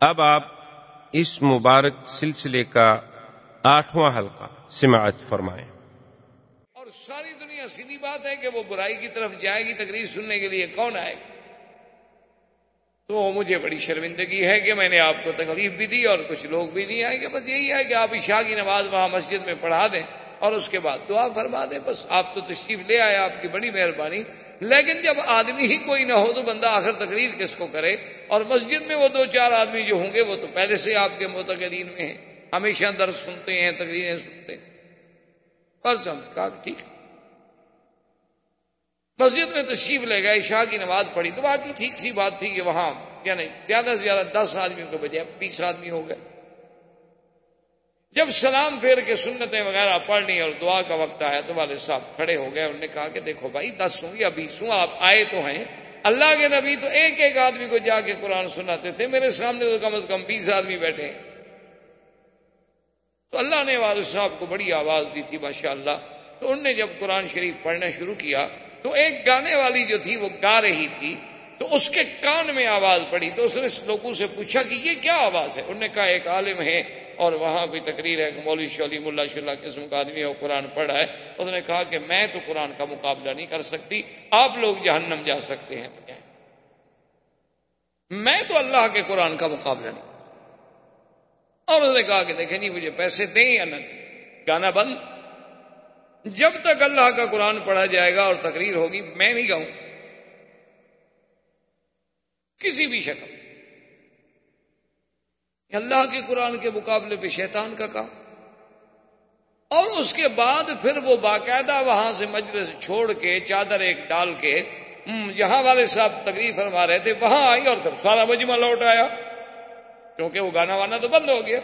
اب آپ اس مبارک سلسلے کا آٹھواں حلقہ سماعت فرمائیں۔ اور ساری دنیا سیدھی بات ہے کہ وہ برائی کی طرف جائے گی تقریر سننے کے لیے، کون آئے گا؟ تو مجھے بڑی شرمندگی ہے کہ میں نے آپ کو تکلیف بھی دی اور کچھ لوگ بھی نہیں آئے گے بس یہی ہے کہ آپ عشاء کی نماز وہاں مسجد میں پڑھا دیں۔ اور اس کے بعد دعا فرما دیں، بس آپ تو تشریف لے آئے، آپ کی بڑی مہربانی۔ لیکن جب آدمی ہی کوئی نہ ہو تو بندہ آخر تقریر کس کو کرے؟ اور مسجد میں وہ دو چار آدمی جو ہوں گے، وہ تو پہلے سے آپ کے متقدین میں ہیں۔ ہمیشہ درد سنتے ہیں، تقریریں سنتے ہیں۔ بس ہم کہا ٹھیک۔ مسجد میں تشریف لے گئے شاہ کی نماز پڑھی تو باقی ٹھیک سی بات تھی کہ وہاں یعنی زیادہ سے زیادہ دس آدمیوں کے بجائے بیس آدمی ہو گئے۔ جب سلام پھیر کے سنتیں وغیرہ پڑھنی اور دعا کا وقت آیا تو والد صاحب کھڑے ہو گئے انہوں نے کہا کہ دیکھو بھائی، دس ہوں یا بیس ہوں آپ آئے تو ہیں۔ اللہ کے نبی تو ایک ایک آدمی کو جا کے قرآن سناتے تھے، میرے سامنے تو کم از کم بیس آدمی بیٹھے ہیں۔ تو اللہ نے والد صاحب کو بڑی آواز دی تھی ماشاء اللہ تو انہوں نے جب قرآن شریف پڑھنا شروع کیا، تو ایک گانے والی جو تھی وہ گا رہی تھی۔ تو اس کے کان میں آواز پڑی۔ تو اس نے لوگوں سے پوچھا کہ یہ کیا آواز ہے؟ انہوں نے کہا، ایک عالم ہے۔ اور وہاں کوئی تقریر ہے کہ مولوی شولی ملا شلہ قسم کا آدمی ہے، وہ قرآن پڑھا ہے۔ اس نے کہا کہ میں تو قرآن کا مقابلہ نہیں کر سکتی، آپ لوگ جہنم جا سکتے ہیں۔ تو میں تو اللہ کے قرآن کا مقابلہ نہیں۔ اور اس نے کہا کہ دیکھیں جی مجھے پیسے دیں یا نہ گانا بند۔ جب تک اللہ کا قرآن پڑھا جائے گا اور تقریر ہوگی، میں نہیں گاؤں۔ کسی بھی شکل۔ اللہ کے قرآن کے مقابلے پہ شیطان کا کام۔ اور اس کے بعد پھر وہ باقاعدہ وہاں سے مجلس چھوڑ کے چادر ایک ڈال کے جہاں والے صاحب تقریر فرما رہے تھے، وہاں آئی اور پھر سارا مجمع لوٹ آیا، کیونکہ وہ گانا وانا تو بند ہو گیا۔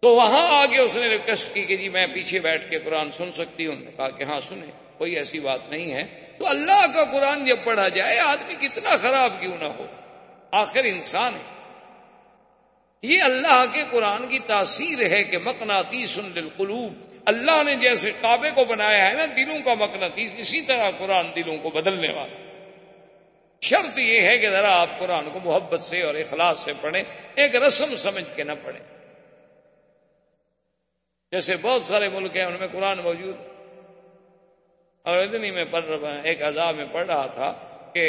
تو وہاں آگے اس نے ریکویسٹ کی کہ جی میں پیچھے بیٹھ کے قرآن سن سکتی ہوں، کہا کہ ہاں سنیں، کوئی ایسی بات نہیں ہے۔ تو اللہ کا قرآن جب پڑھا جائے، آدمی کتنا خراب کیوں نہ ہو؟ آخر انسان ہے۔ یہ اللہ کے قرآن کی تاثیر ہے کہ مکناتی سن للقلوب۔ اللہ نے جیسے کعبے کو بنایا ہے نا، دلوں کا مکناطیس اسی طرح قرآن دلوں کو بدلنے والا۔ شرط یہ ہے کہ ذرا آپ قرآن کو محبت سے اور اخلاص سے پڑھیں، ایک رسم سمجھ کے نہ پڑھیں۔ جیسے بہت سارے ملک ہیں، ان میں قرآن موجود۔ اور اتنی میں پڑھ رہا ایک عذاب میں پڑھ رہا تھا کہ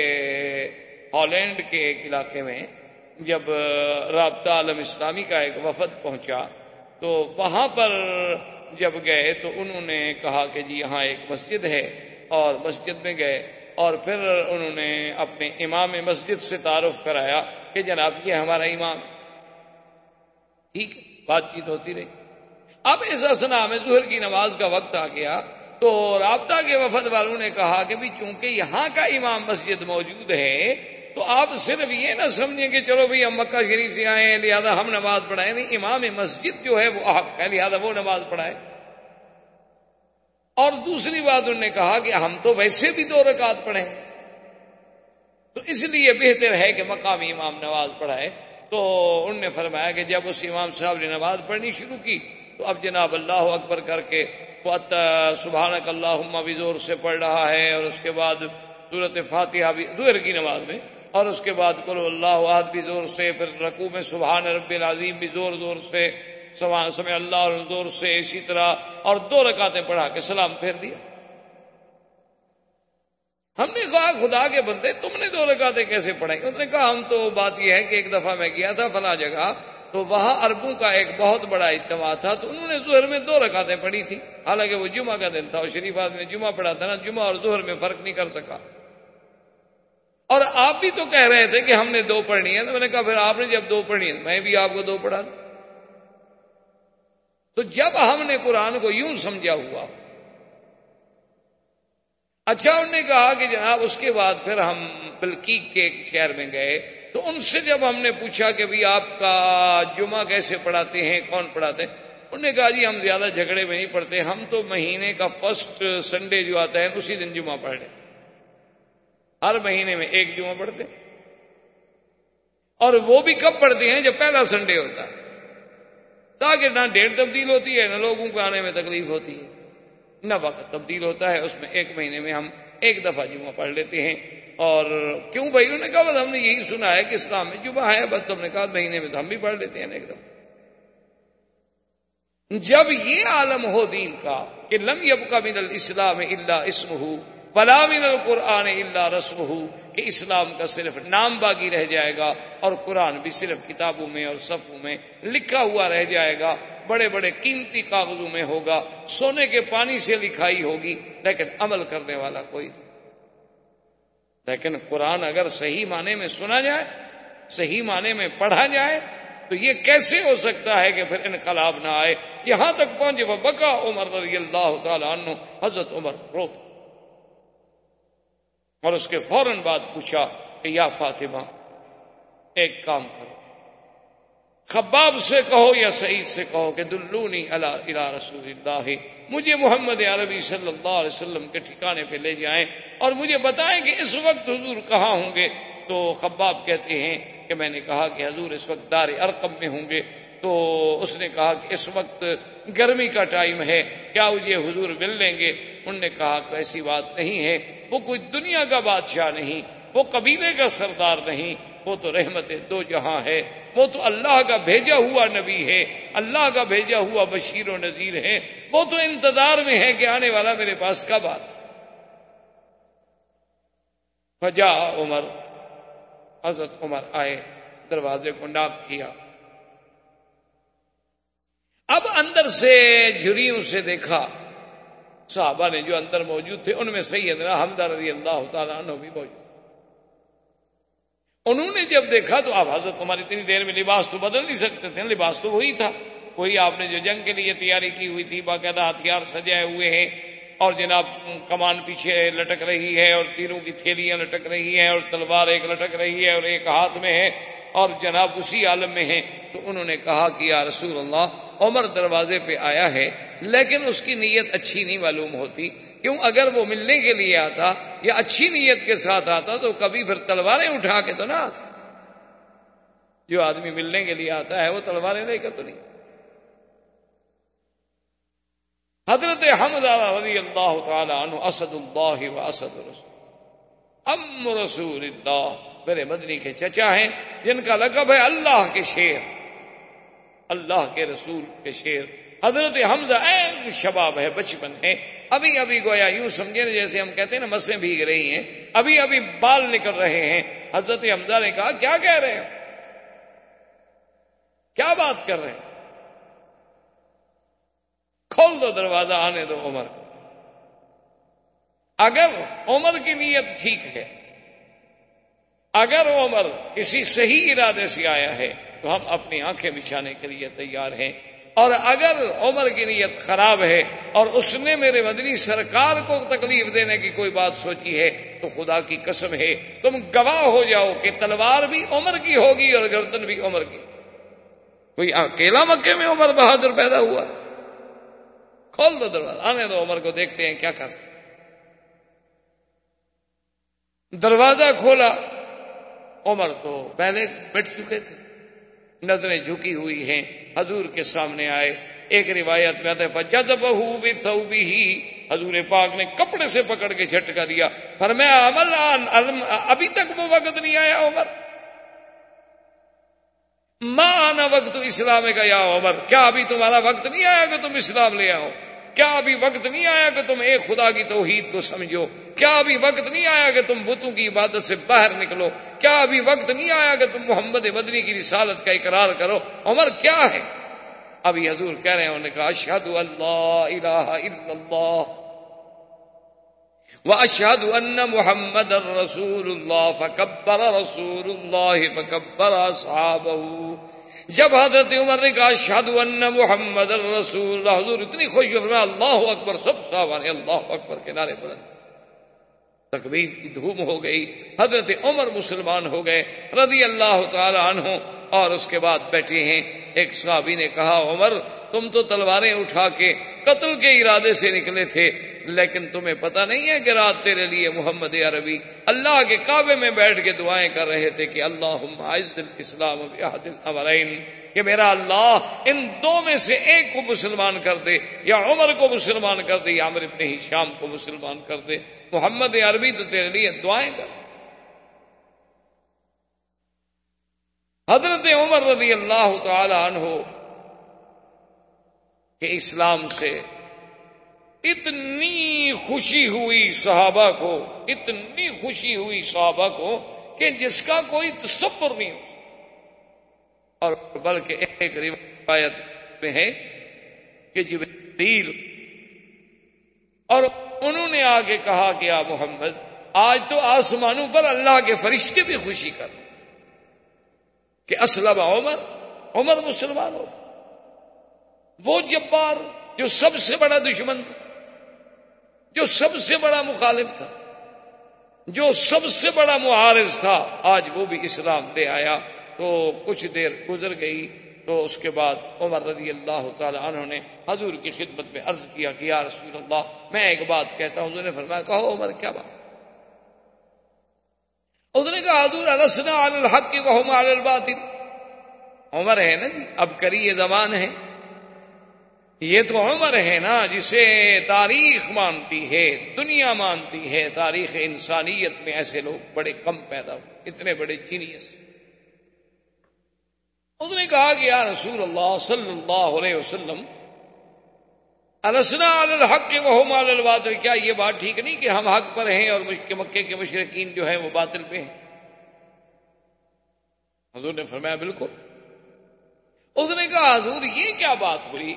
ہالینڈ کے ایک علاقے میں جب رابطہ عالم اسلامی کا ایک وفد پہنچا، تو وہاں پر جب گئے تو انہوں نے کہا کہ جی یہاں ایک مسجد ہے، اور مسجد میں گئے، اور پھر انہوں نے اپنے امام مسجد سے تعارف کرایا کہ جناب یہ ہمارا امام۔ ٹھیک بات چیت ہوتی رہی۔ اب ایسا سنا، میں ظہر کی نماز کا وقت آ گیا، تو رابطہ کے وفد والوں نے کہا کہ بھی چونکہ یہاں کا امام مسجد موجود ہے تو آپ صرف یہ نہ سمجھیں کہ چلو بھائی ہم مکہ شریف سے آئے ہیں، لہٰذا ہم نماز پڑھائیں۔ نہیں، امام مسجد جو ہے وہ حق ہے، لہٰذا وہ نماز پڑھائے اور دوسری بات انہوں نے کہا کہ ہم تو ویسے بھی دو رکعت پڑھیں۔ تو اس لیے بہتر ہے کہ مقامی امام نماز پڑھائے تو انہوں نے فرمایا کہ جب اس امام صاحب نے نماز پڑھنی شروع کی، تو اب جناب اللہ اکبر کر کے سبحان اللہ بھی زور سے پڑھ رہا ہے اور اس کے بعد صورت فاتحہ بھی زہر کی نماز میں، اور اس کے بعد کلو اللہ عہد بھی زور سے، پھر رقو میں سبحان رب العظیم بھی زور زور سے سمے اللہ زور سے اسی طرح، اور دو رکعتیں پڑھا کے سلام پھیر دیا۔ ہم نے کہا، خدا کے بندے، تم نے دو رکعتیں کیسے پڑھائی؟ اس نے کہا، ہم تو بات یہ ہے کہ ایک دفعہ میں گیا تھا فلاں جگہ، تو وہاں اربوں کا ایک بہت بڑا اجتماع تھا، تو انہوں نے ظہر میں دو رکعتیں پڑھی تھی حالانکہ وہ جمعہ کا دن تھا اور شریف آدمی جمعہ پڑھا تھا نا، جمعہ اور ظہر میں فرق نہیں کر سکا۔ اور آپ بھی تو کہہ رہے تھے کہ ہم نے دو پڑھنی ہے، تو میں نے کہا پھر آپ نے جب دو پڑھنی ہے، میں بھی آپ کو دو پڑھا تو جب ہم نے قرآن کو یوں سمجھا ہوا اچھا انہوں نے کہا کہ جناب اس کے بعد پھر ہم بلکیک کے شہر میں گئے، تو ان سے جب ہم نے پوچھا کہ بھی آپ کا جمعہ کیسے پڑھاتے ہیں، کون پڑھاتے ہیں؟ انہوں نے کہا جی ہم زیادہ جھگڑے میں نہیں پڑھتے، ہم تو مہینے کا فرسٹ سنڈے جو آتا ہے، اسی دن جمعہ پڑھ لیں ہر مہینے میں ایک جمعہ پڑھتے اور وہ بھی کب پڑھتے ہیں جب پہلا سنڈے ہوتا ہے؟ تاکہ نہ ڈیٹ تبدیل ہوتی ہے، نہ لوگوں کو آنے میں تکلیف ہوتی ہے۔ نہ وقت تبدیل ہوتا ہے، اس میں ایک مہینے میں ہم ایک دفعہ جمعہ پڑھ لیتے ہیں۔ اور کیوں بھائی؟ انہوں نے کہا، بس ہم نے یہی سنا ہے کہ اسلام میں جمعہ ہے، بس تم نے کہا مہینے میں تو ہم بھی پڑھ لیتے ہیں ایک دم جب یہ عالم ہو دین کا کہ لم یب کا من الاسلام اللہ اسم بلا من القرآن اللہ رسم ہو کہ اسلام کا صرف نام باغی رہ جائے گا اور قرآن بھی صرف کتابوں میں اور صفوں میں لکھا ہوا رہ جائے گا، بڑے بڑے قیمتی کاغذوں میں ہوگا، سونے کے پانی سے لکھائی ہوگی، لیکن عمل کرنے والا کوئی نہیں۔ لیکن قرآن اگر صحیح معنی میں سنا جائے، صحیح معنی میں پڑھا جائے، تو یہ کیسے ہو سکتا ہے کہ پھر انقلاب نہ آئے؟ یہاں تک پہنچے وہ بکا عمر رضی اللہ تعالی عنہ، حضرت عمر رو اور اس کے فوراً بعد پوچھا کہ یا فاطمہ، ایک کام کرو۔ خباب سے کہو یا سعید سے کہو کہ دلونی اللہ رسول اللہ۔ مجھے محمد عربی صلی اللہ علیہ وسلم کے ٹھکانے پہ لے جائیں اور مجھے بتائیں کہ اس وقت حضور کہاں ہوں گے۔ تو خباب کہتے ہیں کہ میں نے کہا کہ حضور اس وقت دار ارقم میں ہوں گے۔ تو اس نے کہا کہ اس وقت گرمی کا ٹائم ہے، کیا یہ حضور مل لیں گے؟ انہوں نے کہا کہ ایسی بات نہیں ہے، وہ کوئی دنیا کا بادشاہ نہیں، وہ قبیلے کا سردار نہیں، وہ تو رحمت دو جہاں ہے، وہ تو اللہ کا بھیجا ہوا نبی ہے، اللہ کا بھیجا ہوا بشیر و نذیر ہے، وہ تو انتظار میں ہے کہ آنے والا میرے پاس کب آ فجا عمر، حضرت عمر آئے، دروازے کو ناک کیا۔ اب اندر سے جھریوں سے دیکھا صحابہ نے جو اندر موجود تھے، ان میں سیدنا حمدہ رضی اللہ تعالیٰ عنہ بھی موجود۔ انہوں نے جب دیکھا تو آپ حضرت تمہاری اتنی دیر میں لباس تو بدل نہیں سکتے تھے، لباس تو وہی تھا۔ وہی آپ نے جو جنگ کے لیے تیاری کی ہوئی تھی، باقاعدہ ہتھیار سجائے ہوئے ہیں اور جناب کمان پیچھے لٹک رہی ہے اور تیروں کی تھیلیاں لٹک رہی ہیں اور تلوار ایک لٹک رہی ہے اور ایک ہاتھ میں ہے اور جناب اسی عالم میں ہیں۔ تو انہوں نے کہا کہ یا رسول اللہ، عمر دروازے پہ آیا ہے، لیکن اس کی نیت اچھی نہیں معلوم ہوتی۔ کیوں؟ اگر وہ ملنے کے لیے آتا یا اچھی نیت کے ساتھ آتا تو کبھی پھر تلواریں اٹھا کے تو نہ آتا۔ جو آدمی ملنے کے لیے آتا ہے، وہ تلواریں لے کر تو نہیں۔ حضرت حمد رضی اللہ تعالی عنہ اسد اللہ و اسد رسول. ام رسول اللہ. میرے مدنی کے چچا ہیں، جن کا لقب ہے اللہ کے شیر. اللہ کے رسول کے شیر. حضرت حمزہ این شباب ہے، بچپن ہے. ابھی ابھی گویا یوں سمجھے، جیسے ہم کہتے ہیں نا، مسیں بھیگ رہی ہیں. ابھی ابھی بال نکل رہے ہیں. حضرت حمزہ نے کہا، کیا کہہ رہے ہیں کیا بات کر رہے ہیں کھول دو دروازہ آنے دو عمر کو۔ اگر عمر کی نیت ٹھیک ہے، اگر عمر کسی صحیح ارادے سے آیا ہے، تو ہم اپنی آنکھیں بچھانے کے لیے تیار ہیں۔ اور اگر عمر کی نیت خراب ہے اور اس نے میرے مدنی سرکار کو تکلیف دینے کی کوئی بات سوچی ہے، تو خدا کی قسم ہے، تم گواہ ہو جاؤ کہ تلوار بھی عمر کی ہوگی اور گردن بھی عمر کی۔ کوئی اکیلا مکے میں عمر بہادر پیدا ہوا؟ کھول دو دروازہ۔ آنے دو، عمر کو دیکھتے ہیں کیا کر دروازہ کھولا۔ عمر تو پہلے بیٹھ چکے تھے۔ نظریں جھکی ہوئی ہیں۔ حضور کے سامنے آئے۔ ایک روایت میں آتا ہے بہو بھی حضور پاک نے کپڑے سے پکڑ کے جھٹکا دیا۔ پر میں عمل ابھی تک وہ وقت نہیں آیا، عمر! ماں آنا وقت اسلام کا یا عمر، کیا ابھی تمہارا وقت نہیں آیا کہ تم اسلام لے آؤ؟ کیا ابھی وقت نہیں آیا کہ تم ایک خدا کی توحید کو سمجھو؟ کیا ابھی وقت نہیں آیا کہ تم بتوں کی عبادت سے باہر نکلو؟ کیا ابھی وقت نہیں آیا کہ تم محمد مدنی کی رسالت کا اقرار کرو؟ عمر کیا ہے؟ ابھی حضور کہہ رہے ہیں، انہوں نے کہا اشہد اللہ الہ الا اللہ۔ واشهد ان محمد رسول الله، فكبر رسول الله، فكبر اصحابه جب حضرت عمر نے کہا شاد ان محمد الرسول اللہ حضور اتنی خوش ہو اللہ اکبر، سب صاحب اللہ اکبر کے نعرے بلند تکبیر کی دھوم ہو گئی۔ حضرت عمر مسلمان ہو گئے، رضی اللہ تعالی عنہ، اور اس کے بعد بیٹھے ہیں۔ ایک صحابی نے کہا، عمر، تم تو تلواریں اٹھا کے قتل کے ارادے سے نکلے تھے، لیکن تمہیں پتا نہیں ہے کہ رات تیرے لیے محمد عربی اللہ کے کعبے میں بیٹھ کے دعائیں کر رہے تھے کہ اللہ اسلام کہ میرا اللہ ان دو میں سے ایک کو مسلمان کر دے، یا عمر کو مسلمان کر دے، یا عمر ابن ہی شام کو مسلمان کر دے، محمد عربی تو تیرے لیے دعائیں کر حضرت عمر رضی اللہ تعالی عنہ کہ اسلام سے اتنی خوشی ہوئی صحابہ کو، اتنی خوشی ہوئی صحابہ کو کہ جس کا کوئی تصور نہیں ہو۔ اور بلکہ ایک روایت میں ہے کہ جبریل، اور انہوں نے آگے کہا کہ آ محمد، آج تو آسمانوں پر اللہ کے فرشتے بھی خوشی کر کہ اسلم عمر عمر مسلمان ہو۔ وہ جبار جو سب سے بڑا دشمن تھا، جو سب سے بڑا مخالف تھا، جو سب سے بڑا معارض تھا، آج وہ بھی اسلام لے آیا۔ تو کچھ دیر گزر گئی، تو اس کے بعد عمر رضی اللہ تعالی عنہ نے حضور کی خدمت میں عرض کیا کہ یا رسول اللہ، میں ایک بات کہتا ہوں، حضور نے فرمایا، کہو عمر، کیا بات؟ اس نے کہا، حضور، السنا الحق کی وہ الباطل. عمر ہے نا جی اب کری یہ زبان ہے۔ یہ تو عمر ہے نا، جسے تاریخ مانتی ہے، دنیا مانتی ہے، تاریخ انسانیت میں ایسے لوگ بڑے کم پیدا ہو اتنے بڑے جینیس اس نے کہا کہ، یا رسول اللہ صلی اللہ علیہ وسلم السنا الحق کے وہ مال الباطل۔ کیا یہ بات ٹھیک نہیں کہ ہم حق پر ہیں اور مکے کے مشرقین جو ہیں وہ باطل پہ ہیں؟ حضور نے فرمایا، بالکل۔ اس نے کہا، حضور، یہ کیا بات ہوئی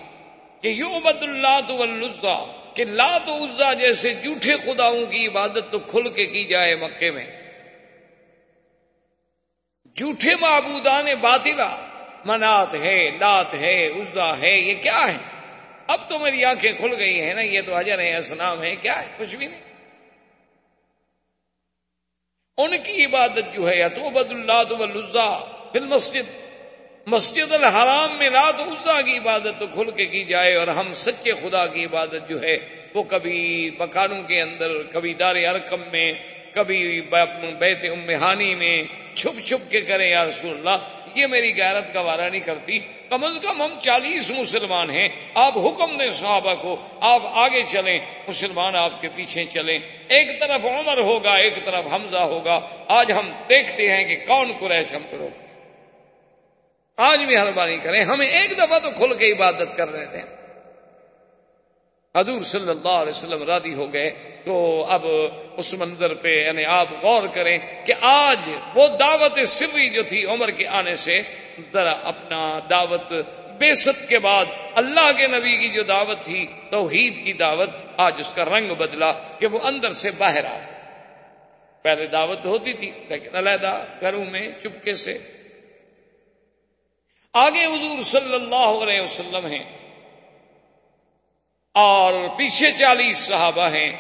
کہ یو عبد اللہ تو کہ لات عزا جیسے جھوٹے خداؤں کی عبادت تو کھل کے کی جائے مکے میں؟ جھوٹے معبودان باطلا منات ہے، لات ہے، عزا ہے، یہ کیا ہے؟ اب تو میری آنکھیں کھل گئی ہیں نا، یہ تو حجر ہے اسلام ہے کیا ہے؟ کچھ بھی نہیں۔ ان کی عبادت جو ہے، یا تو بد اللہ تو فل مسجد مسجد الحرام میں رات عزا کی عبادت تو کھل کے کی جائے اور ہم سچے خدا کی عبادت جو ہے وہ کبھی مکانوں کے اندر، کبھی دار ارکم میں، کبھی بیت امہانی میں چھپ چھپ کے کریں یا رسول اللہ، یہ میری غیرت کا نہیں کرتی۔ کم از کم ہم چالیس مسلمان ہیں۔ آپ حکم دیں صحابہ کو، آپ آگے چلیں، مسلمان آپ کے پیچھے چلیں۔ ایک طرف عمر ہوگا، ایک طرف حمزہ ہوگا۔ آج ہم دیکھتے ہیں کہ کون قریش ہم کرو آج بھی مہربانی کریں، ہمیں ایک دفعہ تو کھل کے عبادت کر رہے تھے۔ حضور صلی اللہ علیہ وسلم رادی ہو گئے، تو اب اس منظر پہ یعنی آپ غور کریں کہ آج وہ دعوت سری جو تھی عمر کے آنے سے، ذرا اپنا دعوت بے ست کے بعد اللہ کے نبی کی جو دعوت تھی، توحید کی دعوت، آج اس کا رنگ بدلا کہ وہ اندر سے باہر آ پہلے دعوت ہوتی تھی، لیکن علیحدہ گھروں میں چپکے سے آگے حضور صلی اللہ علیہ وسلم ہیں اور پیچھے چالیس صحابہ ہیں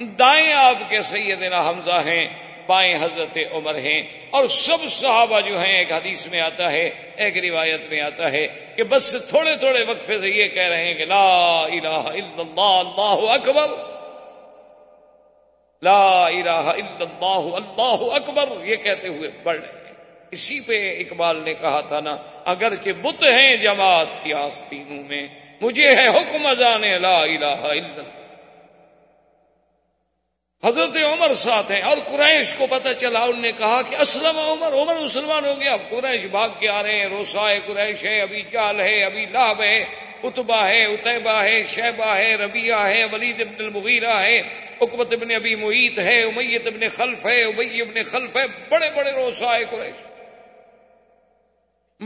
دائیں آپ کے سیدنا حمزہ ہیں، بائیں حضرت عمر ہیں اور سب صحابہ جو ہیں، ایک حدیث میں آتا ہے، ایک روایت میں آتا ہے کہ بس تھوڑے تھوڑے وقفے سے یہ کہہ رہے ہیں کہ لا الہ الا اللہ اللہ اکبر۔ لا الہ الا اللہ اللہ اکبر۔ یہ کہتے ہوئے بڑھ رہے ہیں۔ اسی پہ اقبال نے کہا تھا نا، اگرچہ بت ہیں جماعت کی آستینوں میں، مجھے ہے حکم ازان لا الہ الا حضرت عمر ساتھ ہیں، اور قریش کو پتہ چلا انہوں نے کہا کہ اسلم عمر عمر مسلمان ہو گیا اب قریش بھاگ کے آ رہے ہیں، روسائے قریش ہے ابھی چال ہے، ابھی لاب ہے اتبا ہے اتبا ہے شہبہ ہے ربیہ ہے، ولید ابن المغیرہ ہے اکبت ابن ابی محیط ہے، امیت ابن خلف ہے ابئی ابن خلف ہے، بڑے بڑے روسائے قریش۔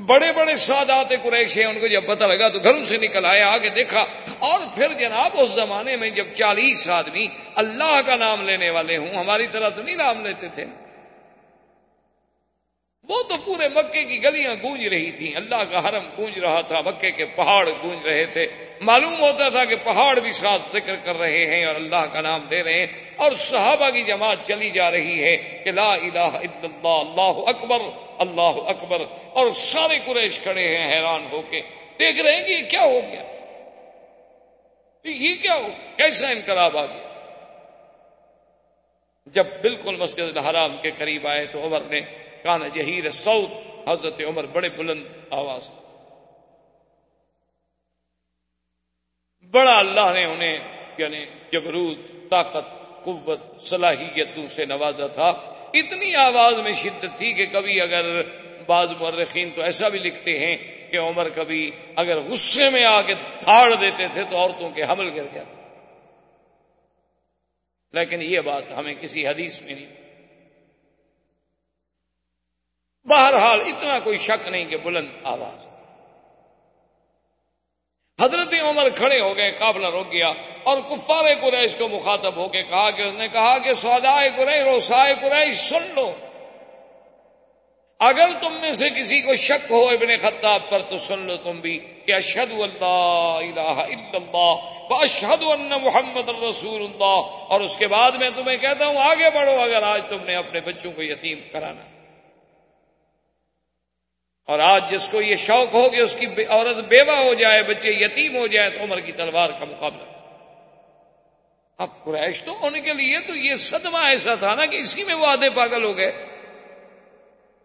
بڑے بڑے سادات قریش ہیں، ان کو جب پتہ لگا تو گھروں سے نکل آئے، آگے دیکھا اور پھر جناب اس زمانے میں جب چالیس آدمی اللہ کا نام لینے والے ہوں، ہماری طرح تو نہیں نام لیتے تھے۔ وہ تو پورے مکے کی گلیاں گونج رہی تھیں۔ اللہ کا حرم گونج رہا تھا، مکے کے پہاڑ گونج رہے تھے۔ معلوم ہوتا تھا کہ پہاڑ بھی ساتھ ذکر کر رہے ہیں اور اللہ کا نام دے رہے ہیں۔ اور صحابہ کی جماعت چلی جا رہی ہے کہ لا الہ الا اللہ اللہ اکبر اللہ اکبر۔ اور سارے قریش کھڑے ہیں حیران ہو کے۔ دیکھ رہے ہیں کہ یہ کیا ہو گیا؟ یہ کیا ہو؟ کیسا انقلاب آ گیا؟ جب بالکل مسجد الحرام کے قریب آئے تو عمر نے کان جہیر سعود حضرت عمر بڑے بلند آواز بڑا اللہ نے انہیں یعنی جبروت، طاقت، قوت صلاحیتوں سے نوازا تھا۔ اتنی آواز میں شدت تھی کہ کبھی اگر بعض مرخین تو ایسا بھی لکھتے ہیں کہ عمر کبھی اگر غصے میں آ کے دھاڑ دیتے تھے تو عورتوں کے حمل گر جاتے لیکن یہ بات ہمیں کسی حدیث میں نہیں۔ بہرحال اتنا کوئی شک نہیں کہ بلند آواز حضرت عمر کھڑے ہو گئے، قابلہ رک گیا اور کفار قریش کو مخاطب ہو کے کہا کہ اس نے کہا کہ سودائے قریش، روسائے قریش، سن لو۔ اگر تم میں سے کسی کو شک ہو ابن خطاب پر، تو سن لو تم بھی کہ اشد اللہ الہ الا اللہ اشد اللہ محمد الرسول اللہ۔ اور اس کے بعد میں تمہیں کہتا ہوں، آگے بڑھو اگر آج تم نے اپنے بچوں کو یتیم کرانا۔ اور آج جس کو یہ شوق ہو کہ اس کی عورت بیوہ ہو جائے، بچے یتیم ہو جائے تو عمر کی تلوار کا مقابلہ۔ اب قریش تو ان کے لیے تو یہ صدمہ ایسا تھا نا کہ اسی میں وہ آدھے پاگل ہو گئے۔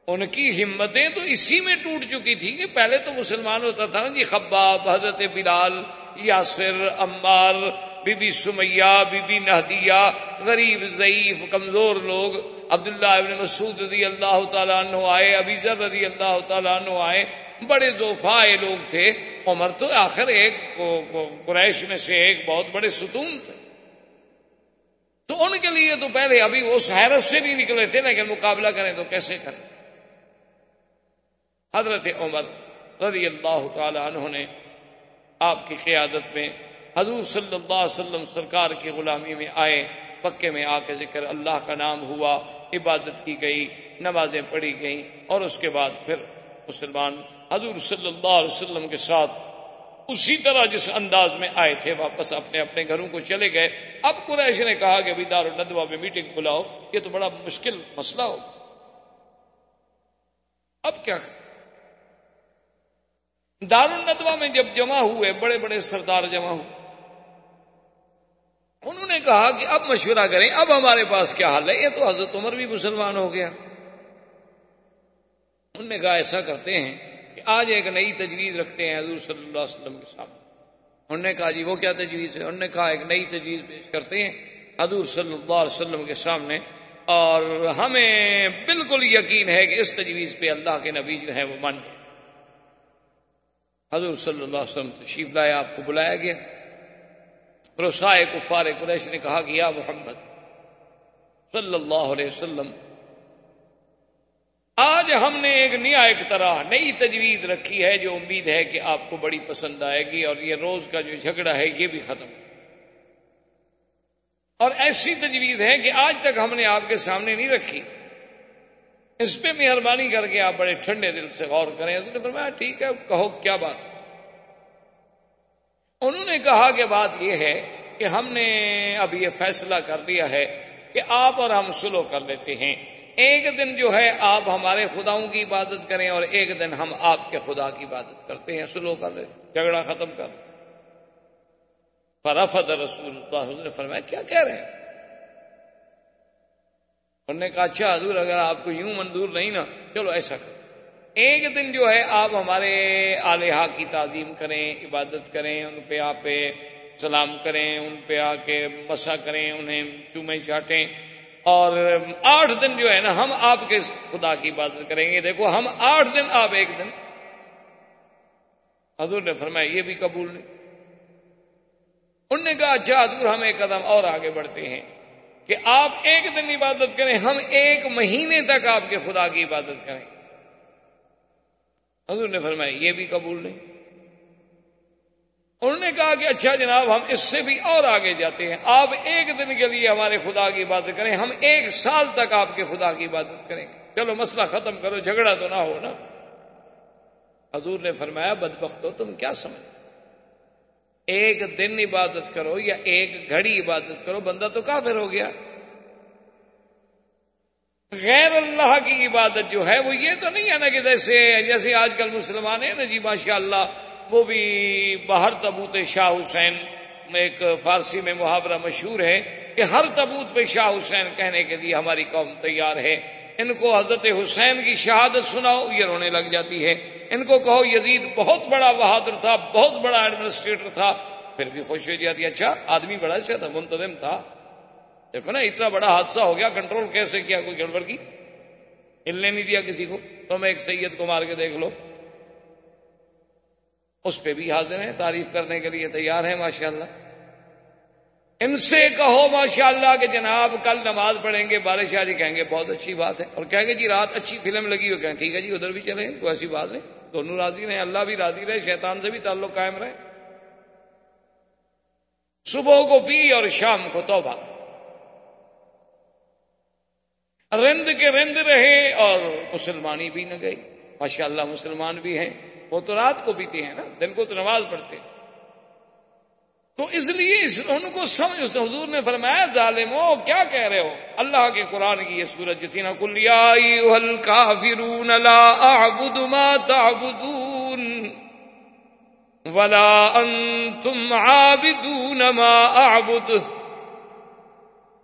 ان کی ہمتیں تو اسی میں ٹوٹ چکی تھی کہ پہلے تو مسلمان ہوتا تھا نا جی خباب، حضرت بلال، Yasir, Ammar, be be Sumaiya, be be نہدیہ، غریب، ضعیف، کمزور لوگ۔ عبداللہ ابن مسعود رضی اللہ تعالیٰ عنہ آئے، ابی ذر رضی اللہ تعالیٰ عنہ آئے، بڑے دوفائے لوگ تھے۔ عمر تو آخر ایک قریش میں سے ایک بہت بڑے ستون تھے۔ تو ان کے لیے تو پہلے ابھی وہ حیرت سے نہیں نکلے تھے، لیکن مقابلہ کریں تو کیسے کریں؟ حضرت عمر رضی اللہ تعالی عنہ نے آپ کی قیادت میں حضور صلی اللہ علیہ وسلم سرکار کی غلامی میں آئے پکے میں آ کے ذکر اللہ کا نام ہوا۔ عبادت کی گئی، نمازیں پڑھی گئیں، اور اس کے بعد پھر مسلمان حضور صلی اللہ علیہ وسلم کے ساتھ اسی طرح جس انداز میں آئے تھے، واپس اپنے اپنے گھروں کو چلے گئے۔ اب قریش نے کہا کہ ابھی دار الدوا میں میٹنگ بلاؤ، یہ تو بڑا مشکل مسئلہ ہو۔ اب کیا؟ دار الدوا میں جب جمع ہوئے، بڑے بڑے سردار جمع ہوئے۔ انہوں نے کہا کہ اب مشورہ کریں، اب ہمارے پاس کیا حال ہے؟ یہ تو حضرت عمر بھی مسلمان ہو گیا۔ انہوں نے کہا ایسا کرتے ہیں کہ آج ایک نئی تجویز رکھتے ہیں حضور صلی اللہ علیہ وسلم کے سامنے۔ انہوں نے کہا جی وہ کیا تجویز ہے؟ انہوں نے کہا، ایک نئی تجویز پیش کرتے ہیں حضور صلی اللہ علیہ وسلم کے سامنے۔ اور ہمیں بالکل یقین ہے کہ اس تجویز پہ اللہ کے نبی جو ہیں وہ مان جائیں حضور صلی اللہ علیہ وسلم تشریف لائے، آپ کو بلایا گیا۔ روسائے کفار قریش نے کہا کہ یا محمد صلی اللہ علیہ وسلم، آج ہم نے ایک نیا ایک طرح نئی تجویز رکھی ہے جو امید ہے کہ آپ کو بڑی پسند آئے گی اور یہ روز کا جو جھگڑا ہے یہ بھی ختم۔ اور ایسی تجویز ہے کہ آج تک ہم نے آپ کے سامنے نہیں رکھی۔ اس پہ مہربانی کر کے آپ بڑے ٹھنڈے دل سے غور کریں۔ نے فرمایا، ٹھیک ہے، کہو کیا بات۔ انہوں نے کہا کہ بات یہ ہے کہ ہم نے اب یہ فیصلہ کر لیا ہے کہ آپ اور ہم سلو کر لیتے ہیں۔ ایک دن جو ہے آپ ہمارے خداؤں کی عبادت کریں اور ایک دن ہم آپ کے خدا کی عبادت کرتے ہیں، سلو کر لیں، جھگڑا ختم کر فرفت رسول اللہ نے فرمایا، کیا کہہ رہے ہیں؟ انہوں نے کہا اچھا حضور، اگر آپ کو یوں منظور نہیں نا، چلو ایسا کرو۔ ایک دن جو ہے، آپ ہمارے آلیہ کی تعظیم کریں، عبادت کریں، ان پہ آپ سلام کریں، ان پہ آ کے مسا کریں، انہیں چومے چاٹیں۔ اور آٹھ دن جو ہے نا، ہم آپ کے خدا کی عبادت کریں گے۔ دیکھو، ہم آٹھ دن، آپ ایک دن۔ حضور نے فرمایا، یہ بھی قبول نہیں۔ انہوں نے کہا اچھا حضور، ہم ایک قدم اور آگے بڑھتے ہیں کہ آپ ایک دن عبادت کریں، ہم ایک مہینے تک آپ کے خدا کی عبادت کریں۔ حضور نے فرمایا، یہ بھی قبول نہیں۔ انہوں نے کہا کہ اچھا جناب، ہم اس سے بھی اور آگے جاتے ہیں۔ آپ ایک دن کے لیے ہمارے خدا کی عبادت کریں، ہم ایک سال تک آپ کے خدا کی عبادت کریں۔ گے چلو، مسئلہ ختم کرو، جھگڑا تو نہ ہو نا۔ حضور نے فرمایا بدبخت ہو تم کیا سمجھ ایک دن عبادت کرو یا ایک گھڑی عبادت کرو، بندہ تو کافر ہو گیا۔ غیر اللہ کی عبادت جو ہے وہ یہ تو نہیں ہے نا کہ جیسے جیسے آج کل مسلمان ہیں نا جی ماشاء اللہ وہ بھی باہر تبوت شاہ حسین ایک فارسی میں محاورہ مشہور ہے کہ ہر تبوت پہ شاہ حسین کہنے کے لیے ہماری قوم تیار ہے۔ ان کو حضرت حسین کی شہادت سناؤ، یہ رونے لگ جاتی ہے۔ ان کو کہو، یزید بہت بڑا بہادر تھا، بہت بڑا ایڈمنسٹریٹر تھا، پھر بھی خوش ہو جاتی اچھا آدمی بڑا اچھا تھا، منتظم تھا۔ دیکھو نا، اتنا بڑا حادثہ ہو گیا کنٹرول کیسے کیا کوئی گڑبڑ کی؟ ہلنے نہیں دیا کسی کو، تم ایک سید کو مار کے دیکھ لو۔ اس پہ بھی حاضر ہیں، تعریف کرنے کے لیے تیار ہیں، ماشاءاللہ۔ ان سے کہو ماشاء اللہ کہ جناب، کل نماز پڑھیں گے، بارش جی کہیں گے، بہت اچھی بات ہے۔ اور کہیں گے جی رات اچھی فلم لگی ہو کہیں ٹھیک ہے جی ادھر بھی چلیں، کوئی ایسی بات نہیں۔ دونوں راضی رہے اللہ بھی راضی رہے، شیطان سے بھی تعلق قائم رہے۔ صبح کو پی اور شام کو توبہ۔ رند کے رند رہے اور مسلمانی بھی نہ گئی۔ ماشاء اللہ مسلمان بھی ہیں، وہ تو رات کو پیتے ہیں نا، دن کو تو نماز پڑھتے ہیں۔ تو اس لیے اس، ان کو سمجھ، اس حضور نے فرمایا ظالم ہو کیا کہہ رہے ہو؟ اللہ کے قرآن کی یہ سورج جو تھی نا کلیا فرون ما تعبدون ولا انتم عابدون ما اعبد۔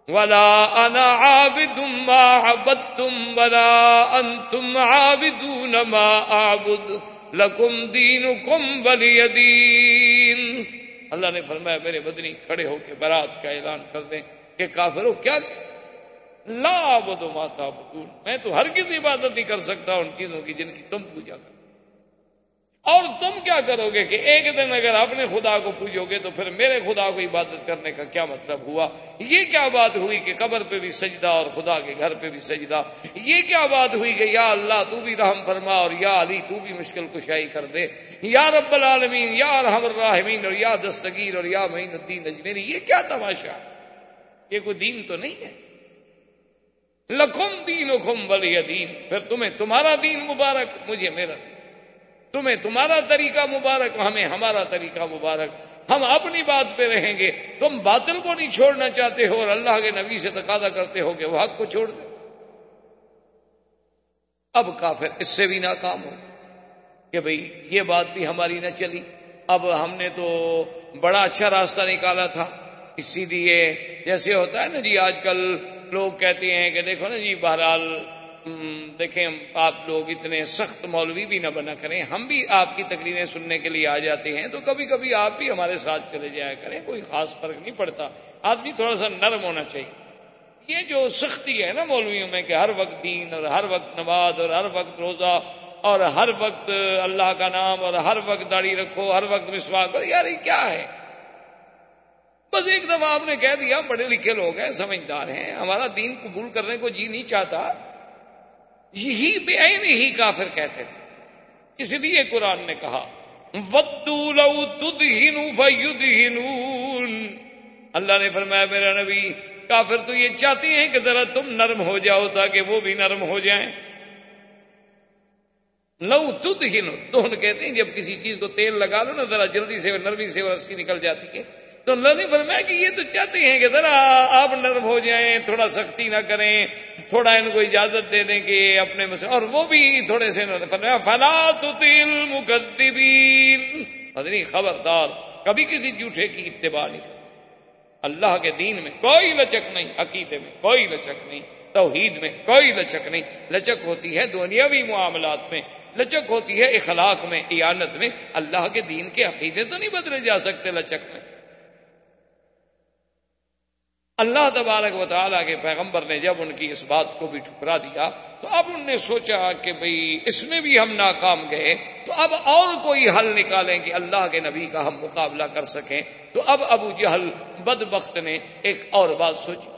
ولا انا عابد ما عبدتم ولا انتم عابدون ما اعبد لکم دینکم ولی دین اللہ نے فرمایا، میرے بدنی کھڑے ہو کے برات کا اعلان کر دیں کہ کافروں کیا؟ لا بدو ماتا بدون میں تو ہر کسی عبادت نہیں کر سکتا ان چیزوں کی جن کی تم پوجا کرو اور تم کیا کرو گے کہ ایک دن اگر اپنے خدا کو پوجو گے تو پھر میرے خدا کو عبادت کرنے کا کیا مطلب ہوا؟ یہ کیا بات ہوئی کہ قبر پہ بھی سجدہ اور خدا کے گھر پہ بھی سجدہ؟ یہ کیا بات ہوئی کہ یا اللہ تو بھی رحم فرما اور یا علی تو بھی مشکل کشائی کر دے؟ یا رب العالمین، یا الحم الرحمین اور یا دستگیر اور یا معین الدین اجمیری، یہ کیا تماشا؟ یہ کوئی دین تو نہیں ہے؟ لکھم دین اخم ولی دین۔ پھر تمہیں تمہارا دین مبارک، مجھے میرا دین تمہیں تمہارا طریقہ مبارک، ہمیں ہمارا طریقہ مبارک۔ ہم اپنی بات پہ رہیں گے۔ تم باطل کو نہیں چھوڑنا چاہتے ہو اور اللہ کے نبی سے تقاضا کرتے ہو کہ وہ حق کو چھوڑ دے۔ اب کافر اس سے بھی ناکام ہو کہ بھئی یہ بات بھی ہماری نہ چلی۔ اب ہم نے تو بڑا اچھا راستہ نکالا تھا۔ اسی لیے جیسے ہوتا ہے نا جی آج کل لوگ کہتے ہیں کہ دیکھو نا جی بہرحال دیکھیں، آپ لوگ اتنے سخت مولوی بھی نہ بنا کریں، ہم بھی آپ کی تقریریں سننے کے لیے آ جاتے ہیں، تو کبھی کبھی آپ بھی ہمارے ساتھ چلے جایا کریں، کوئی خاص فرق نہیں پڑتا۔ آدمی تھوڑا سا نرم ہونا چاہیے۔ یہ جو سختی ہے نا مولویوں میں کہ ہر وقت دین اور ہر وقت نماز اور ہر وقت روزہ اور ہر وقت اللہ کا نام اور ہر وقت داڑھی رکھو، ہر وقت مسواک کرو، یار یہ کیا ہے؟ بس ایک دفعہ آپ نے کہہ دیا، پڑھے لکھے لوگ ہیں، سمجھدار ہیں، ہمارا دین قبول کرنے کو جی نہیں چاہتا۔ یہی بے ہی کافر کہتے تھے۔ اس لیے قرآن نے کہا، ودو لو تد اللہ نے فرمایا، میرا نبی، کافر تو یہ چاہتی ہیں کہ ذرا تم نرم ہو جاؤ تاکہ وہ بھی نرم ہو جائیں۔ لو تد ہنو دون کہتے ہیں، جب کسی چیز کو تیل لگا لو نا، ذرا جلدی سے نرمی سے وہ رسی نکل جاتی ہے۔ تو اللہ نے فرمایا کہ یہ تو چاہتے ہیں کہ ذرا آپ نرم ہو جائیں، تھوڑا سختی نہ کریں، تھوڑا ان کو اجازت دے دیں کہ اپنے مسئلے اور وہ بھی تھوڑے سے فرمایا، فلا تل مقدبین مدنی خبردار، کبھی کسی جھوٹے کی اتباع نہیں کر اللہ کے دین میں کوئی لچک نہیں، عقیدے میں کوئی لچک نہیں، توحید میں کوئی لچک نہیں۔ لچک ہوتی ہے دنیاوی معاملات میں، لچک ہوتی ہے اخلاق میں ایانت میں۔ اللہ کے دین کے عقیدے تو نہیں بدلے جا سکتے لچک میں۔ اللہ تبارک و تعالیٰ کے پیغمبر نے جب ان کی اس بات کو بھی ٹھکرا دیا، تو اب ان نے سوچا کہ بھئی اس میں بھی ہم ناکام گئے، تو اب اور کوئی حل نکالیں کہ اللہ کے نبی کا ہم مقابلہ کر سکیں۔ تو اب ابو جہل بد بخت نے ایک اور بات سوچی۔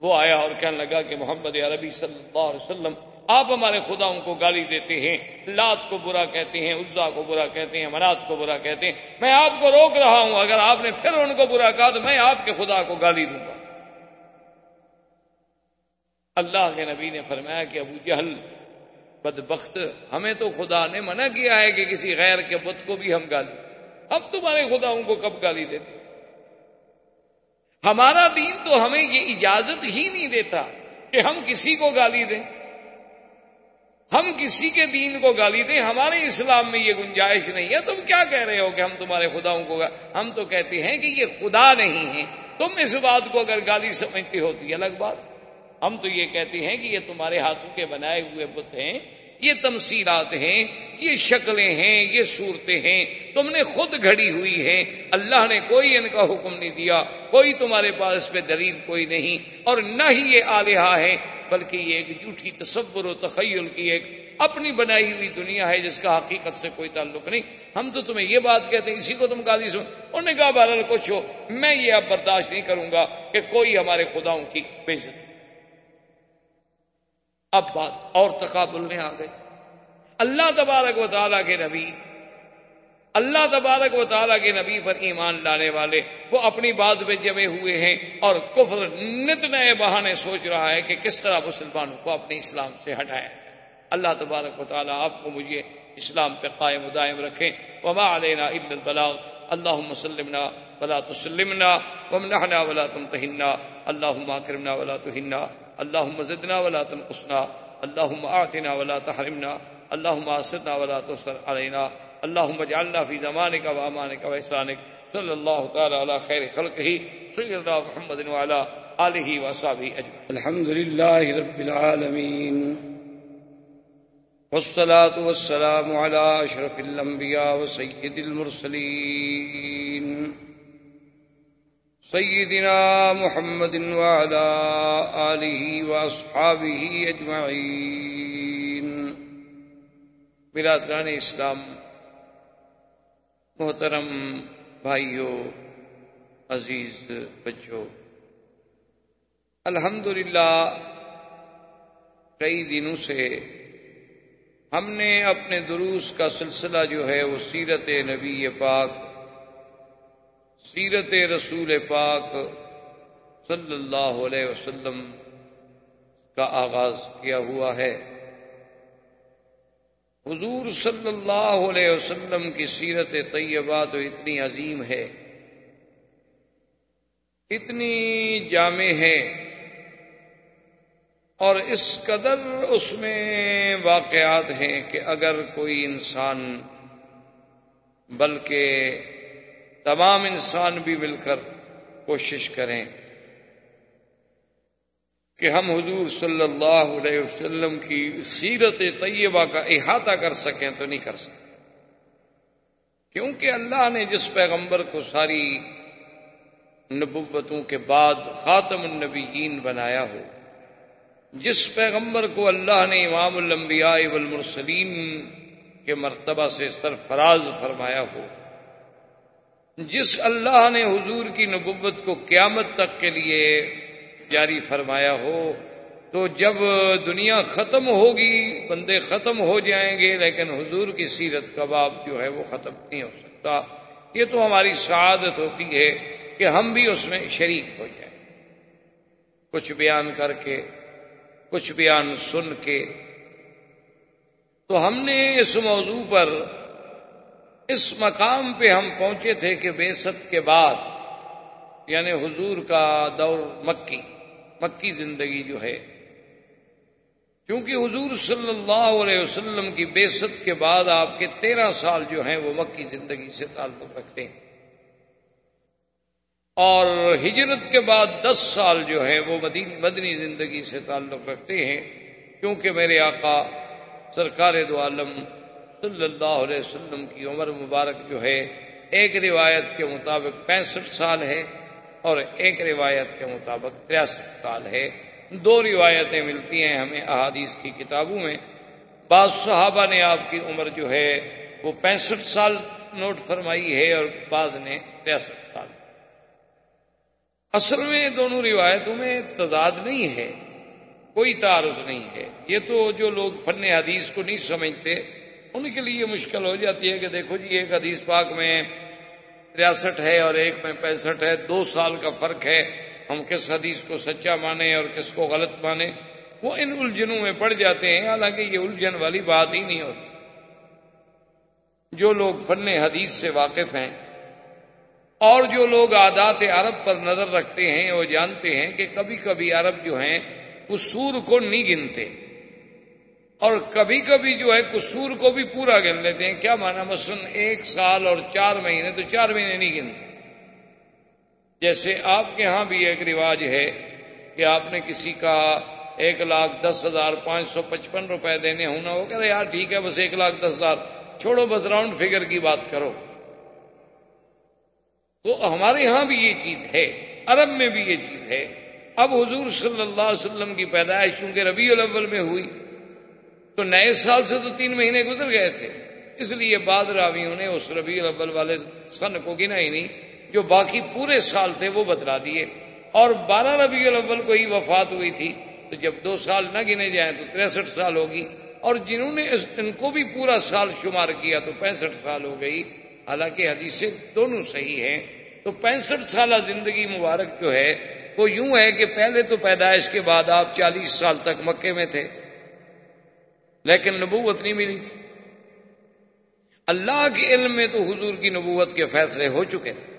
وہ آیا اور کہنے لگا کہ محمد عربی صلی اللہ علیہ وسلم آپ ہمارے خداؤں کو گالی دیتے ہیں، لات کو برا کہتے ہیں، عزا کو برا کہتے ہیں منات کو برا کہتے ہیں۔ میں آپ کو روک رہا ہوں، اگر آپ نے پھر ان کو برا کہا تو میں آپ کے خدا کو گالی دوں گا۔ اللہ کے نبی نے فرمایا کہ ابو جہل، بدبخت، ہمیں تو خدا نے منع کیا ہے کہ کسی غیر کے بت کو بھی ہم گالی ہم تمہارے خداؤں کو کب گالی دیتے؟ ہمارا دین تو ہمیں یہ اجازت ہی نہیں دیتا کہ ہم کسی کو گالی دیں۔ ہم کسی کے دین کو گالی دیں، ہمارے اسلام میں یہ گنجائش نہیں ہے۔ تم کیا کہہ رہے ہو کہ ہم تمہارے خداؤں کو ہم تو کہتے ہیں کہ یہ خدا نہیں ہے تم اس بات کو اگر گالی سمجھتے ہوتی الگ بات۔ ہم تو یہ کہتے ہیں کہ یہ تمہارے ہاتھوں کے بنائے ہوئے بت ہیں، یہ تمثیلات ہیں، یہ شکلیں ہیں، یہ صورتیں ہیں، تم نے خود گھڑی ہوئی ہیں، اللہ نے کوئی ان کا حکم نہیں دیا، کوئی تمہارے پاس اس پہ دلیل کوئی نہیں، اور نہ ہی یہ آلیہ ہے، بلکہ یہ ایک جھوٹھی تصور و تخیل کی ایک اپنی بنائی ہوئی دنیا ہے، جس کا حقیقت سے کوئی تعلق نہیں۔ ہم تو تمہیں یہ بات کہتے ہیں، اسی کو تم قاضی سن انہوں نے کہا، بہرحال کچھ ہو، میں یہ اب برداشت نہیں کروں گا کہ کوئی ہمارے خداؤں کی بےزتی اب بات اور تقابل میں آ گئی۔ اللہ تبارک و تعالیٰ کے نبی، اللہ تبارک و تعالیٰ کے نبی پر ایمان لانے والے وہ اپنی بات پہ جمے ہوئے ہیں اور کفر نت نئے بہانے سوچ رہا ہے کہ کس طرح مسلمانوں کو اپنے اسلام سے ہٹایا اللہ تبارک و تعالیٰ آپ کو مجھے اسلام پہ قائم دائم رکھیں۔ وما علینا الا البلاغ۔ اللهم سلمنا ولا تسلمنا، وامنحنا ولا تمتحنا اللهم اكرمنا ولا تهنا اللهم زدنا ولا تنقصنا اللهم اعطنا ولا تحرمنا اللهم اسرنا ولا تسر علينا اللهم اجعلنا في زمانك وامانك واحسانك صلى الله تعالى على خير خلقه سيدنا محمد وعلى اله وصحبه اجمعين الحمد لله رب العالمين والصلاة والسلام على أشرف الأنبياء وسيد المرسلين سيدنا محمد وعلى آله وأصحابه أجمعين. برادران اسلام، محترم بھائیوں عزیز بچوں الحمدللہ، کئی دنوں سے ہم نے اپنے دروس کا سلسلہ جو ہے وہ سیرت نبی پاک سیرت رسول پاک صلی اللہ علیہ وسلم کا آغاز کیا ہوا ہے۔ حضور صلی اللہ علیہ وسلم کی سیرت طیبہ تو اتنی عظیم ہے، اتنی جامع ہے اور اس قدر اس میں واقعات ہیں کہ اگر کوئی انسان بلکہ تمام انسان بھی مل کر کوشش کریں کہ ہم حضور صلی اللہ علیہ وسلم کی سیرت طیبہ کا احاطہ کر سکیں تو نہیں کر سکتے۔ کیونکہ اللہ نے جس پیغمبر کو ساری نبوتوں کے بعد خاتم النبیین بنایا ہو، جس پیغمبر کو اللہ نے امام الانبیاء والمرسلین کے مرتبہ سے سرفراز فرمایا ہو جس اللہ نے حضور کی نبوت کو قیامت تک کے لیے جاری فرمایا ہو، تو جب دنیا ختم ہوگی، بندے ختم ہو جائیں گے، لیکن حضور کی سیرت کا باب جو ہے وہ ختم نہیں ہو سکتا۔ یہ تو ہماری سعادت ہوتی ہے کہ ہم بھی اس میں شریک ہو جائیں۔ کچھ بیان کر کے، کچھ بیان سن کے۔ تو ہم نے اس موضوع پر اس مقام پہ ہم پہنچے تھے کہ بے ست کے بعد یعنی حضور کا دور مکی مکی زندگی جو ہے۔ کیونکہ حضور صلی اللہ علیہ وسلم کی بے ست کے بعد آپ کے تیرہ سال جو ہیں وہ مکی زندگی سے تعلق رکھتے ہیں۔ اور ہجرت کے بعد دس سال جو ہے وہ مدنی زندگی سے تعلق رکھتے ہیں۔ کیونکہ میرے آقا سرکار دو عالم صلی اللہ علیہ وسلم کی عمر مبارک جو ہے، ایک روایت کے مطابق پینسٹھ سال ہے اور ایک روایت کے مطابق تریاسٹھ سال ہے۔ دو روایتیں ملتی ہیں ہمیں احادیث کی کتابوں میں۔ بعض صحابہ نے آپ کی عمر جو ہے، وہ پینسٹھ سال نوٹ فرمائی ہے اور بعض نے تریاسٹھ سال۔ اصل میں دونوں روایتوں میں تضاد نہیں ہے، کوئی تعارف نہیں ہے۔ یہ تو جو لوگ فن حدیث کو نہیں سمجھتے ان کے لیے مشکل ہو جاتی ہے کہ دیکھو جی ایک حدیث پاک میں تریاسٹھ ہے اور ایک میں پینسٹھ ہے، دو سال کا فرق ہے۔ ہم کس حدیث کو سچا مانے اور کس کو غلط مانے، وہ ان الجھنوں میں پڑ جاتے ہیں۔ حالانکہ یہ الجھن والی بات ہی نہیں ہوتی۔ جو لوگ فن حدیث سے واقف ہیں اور جو لوگ عادات عرب پر نظر رکھتے ہیں، وہ جانتے ہیں کہ کبھی کبھی عرب جو ہیں قصور کو نہیں گنتے۔ اور کبھی کبھی جو ہے قصور کو بھی پورا گن لیتے ہیں۔ کیا مانا؟ مثلا ایک سال اور چار مہینے، تو چار مہینے نہیں گنتے۔ جیسے آپ کے ہاں بھی ایک رواج ہے کہ آپ نے کسی کا ایک لاکھ دس ہزار پانچ سو پچپن روپے دینے ہونا وہ کہتے یار ٹھیک ہے، بس ایک لاکھ دس ہزار۔ چھوڑو، بس راؤنڈ فگر کی بات کرو۔ تو ہمارے ہاں بھی یہ چیز ہے، عرب میں بھی یہ چیز ہے۔ اب حضور صلی اللہ علیہ وسلم کی پیدائش چونکہ ربیع الاول میں ہوئی تو نئے سال سے تو تین مہینے گزر گئے تھے۔ اس لیے بعد راویوں نے اس ربیع الاول والے سن کو گنا ہی نہیں، جو باقی پورے سال تھے وہ بتلا دیے۔ اور بارہ ربیع الاول کو ہی وفات ہوئی تھی، تو جب دو سال نہ گنے جائیں تو تریسٹھ سال ہوگی۔ اور جنہوں نے ان کو بھی پورا سال شمار کیا تو پینسٹھ سال ہو گئی۔ حالانکہ حدیثیں دونوں صحیح ہیں۔ تو پینسٹھ سالہ زندگی مبارک جو ہے، وہ یوں ہے کہ پہلے تو پیدائش کے بعد آپ چالیس سال تک مکے میں تھے۔ لیکن نبوت نہیں ملی تھی۔ اللہ کے علم میں تو حضور کی نبوت کے فیصلے ہو چکے تھے۔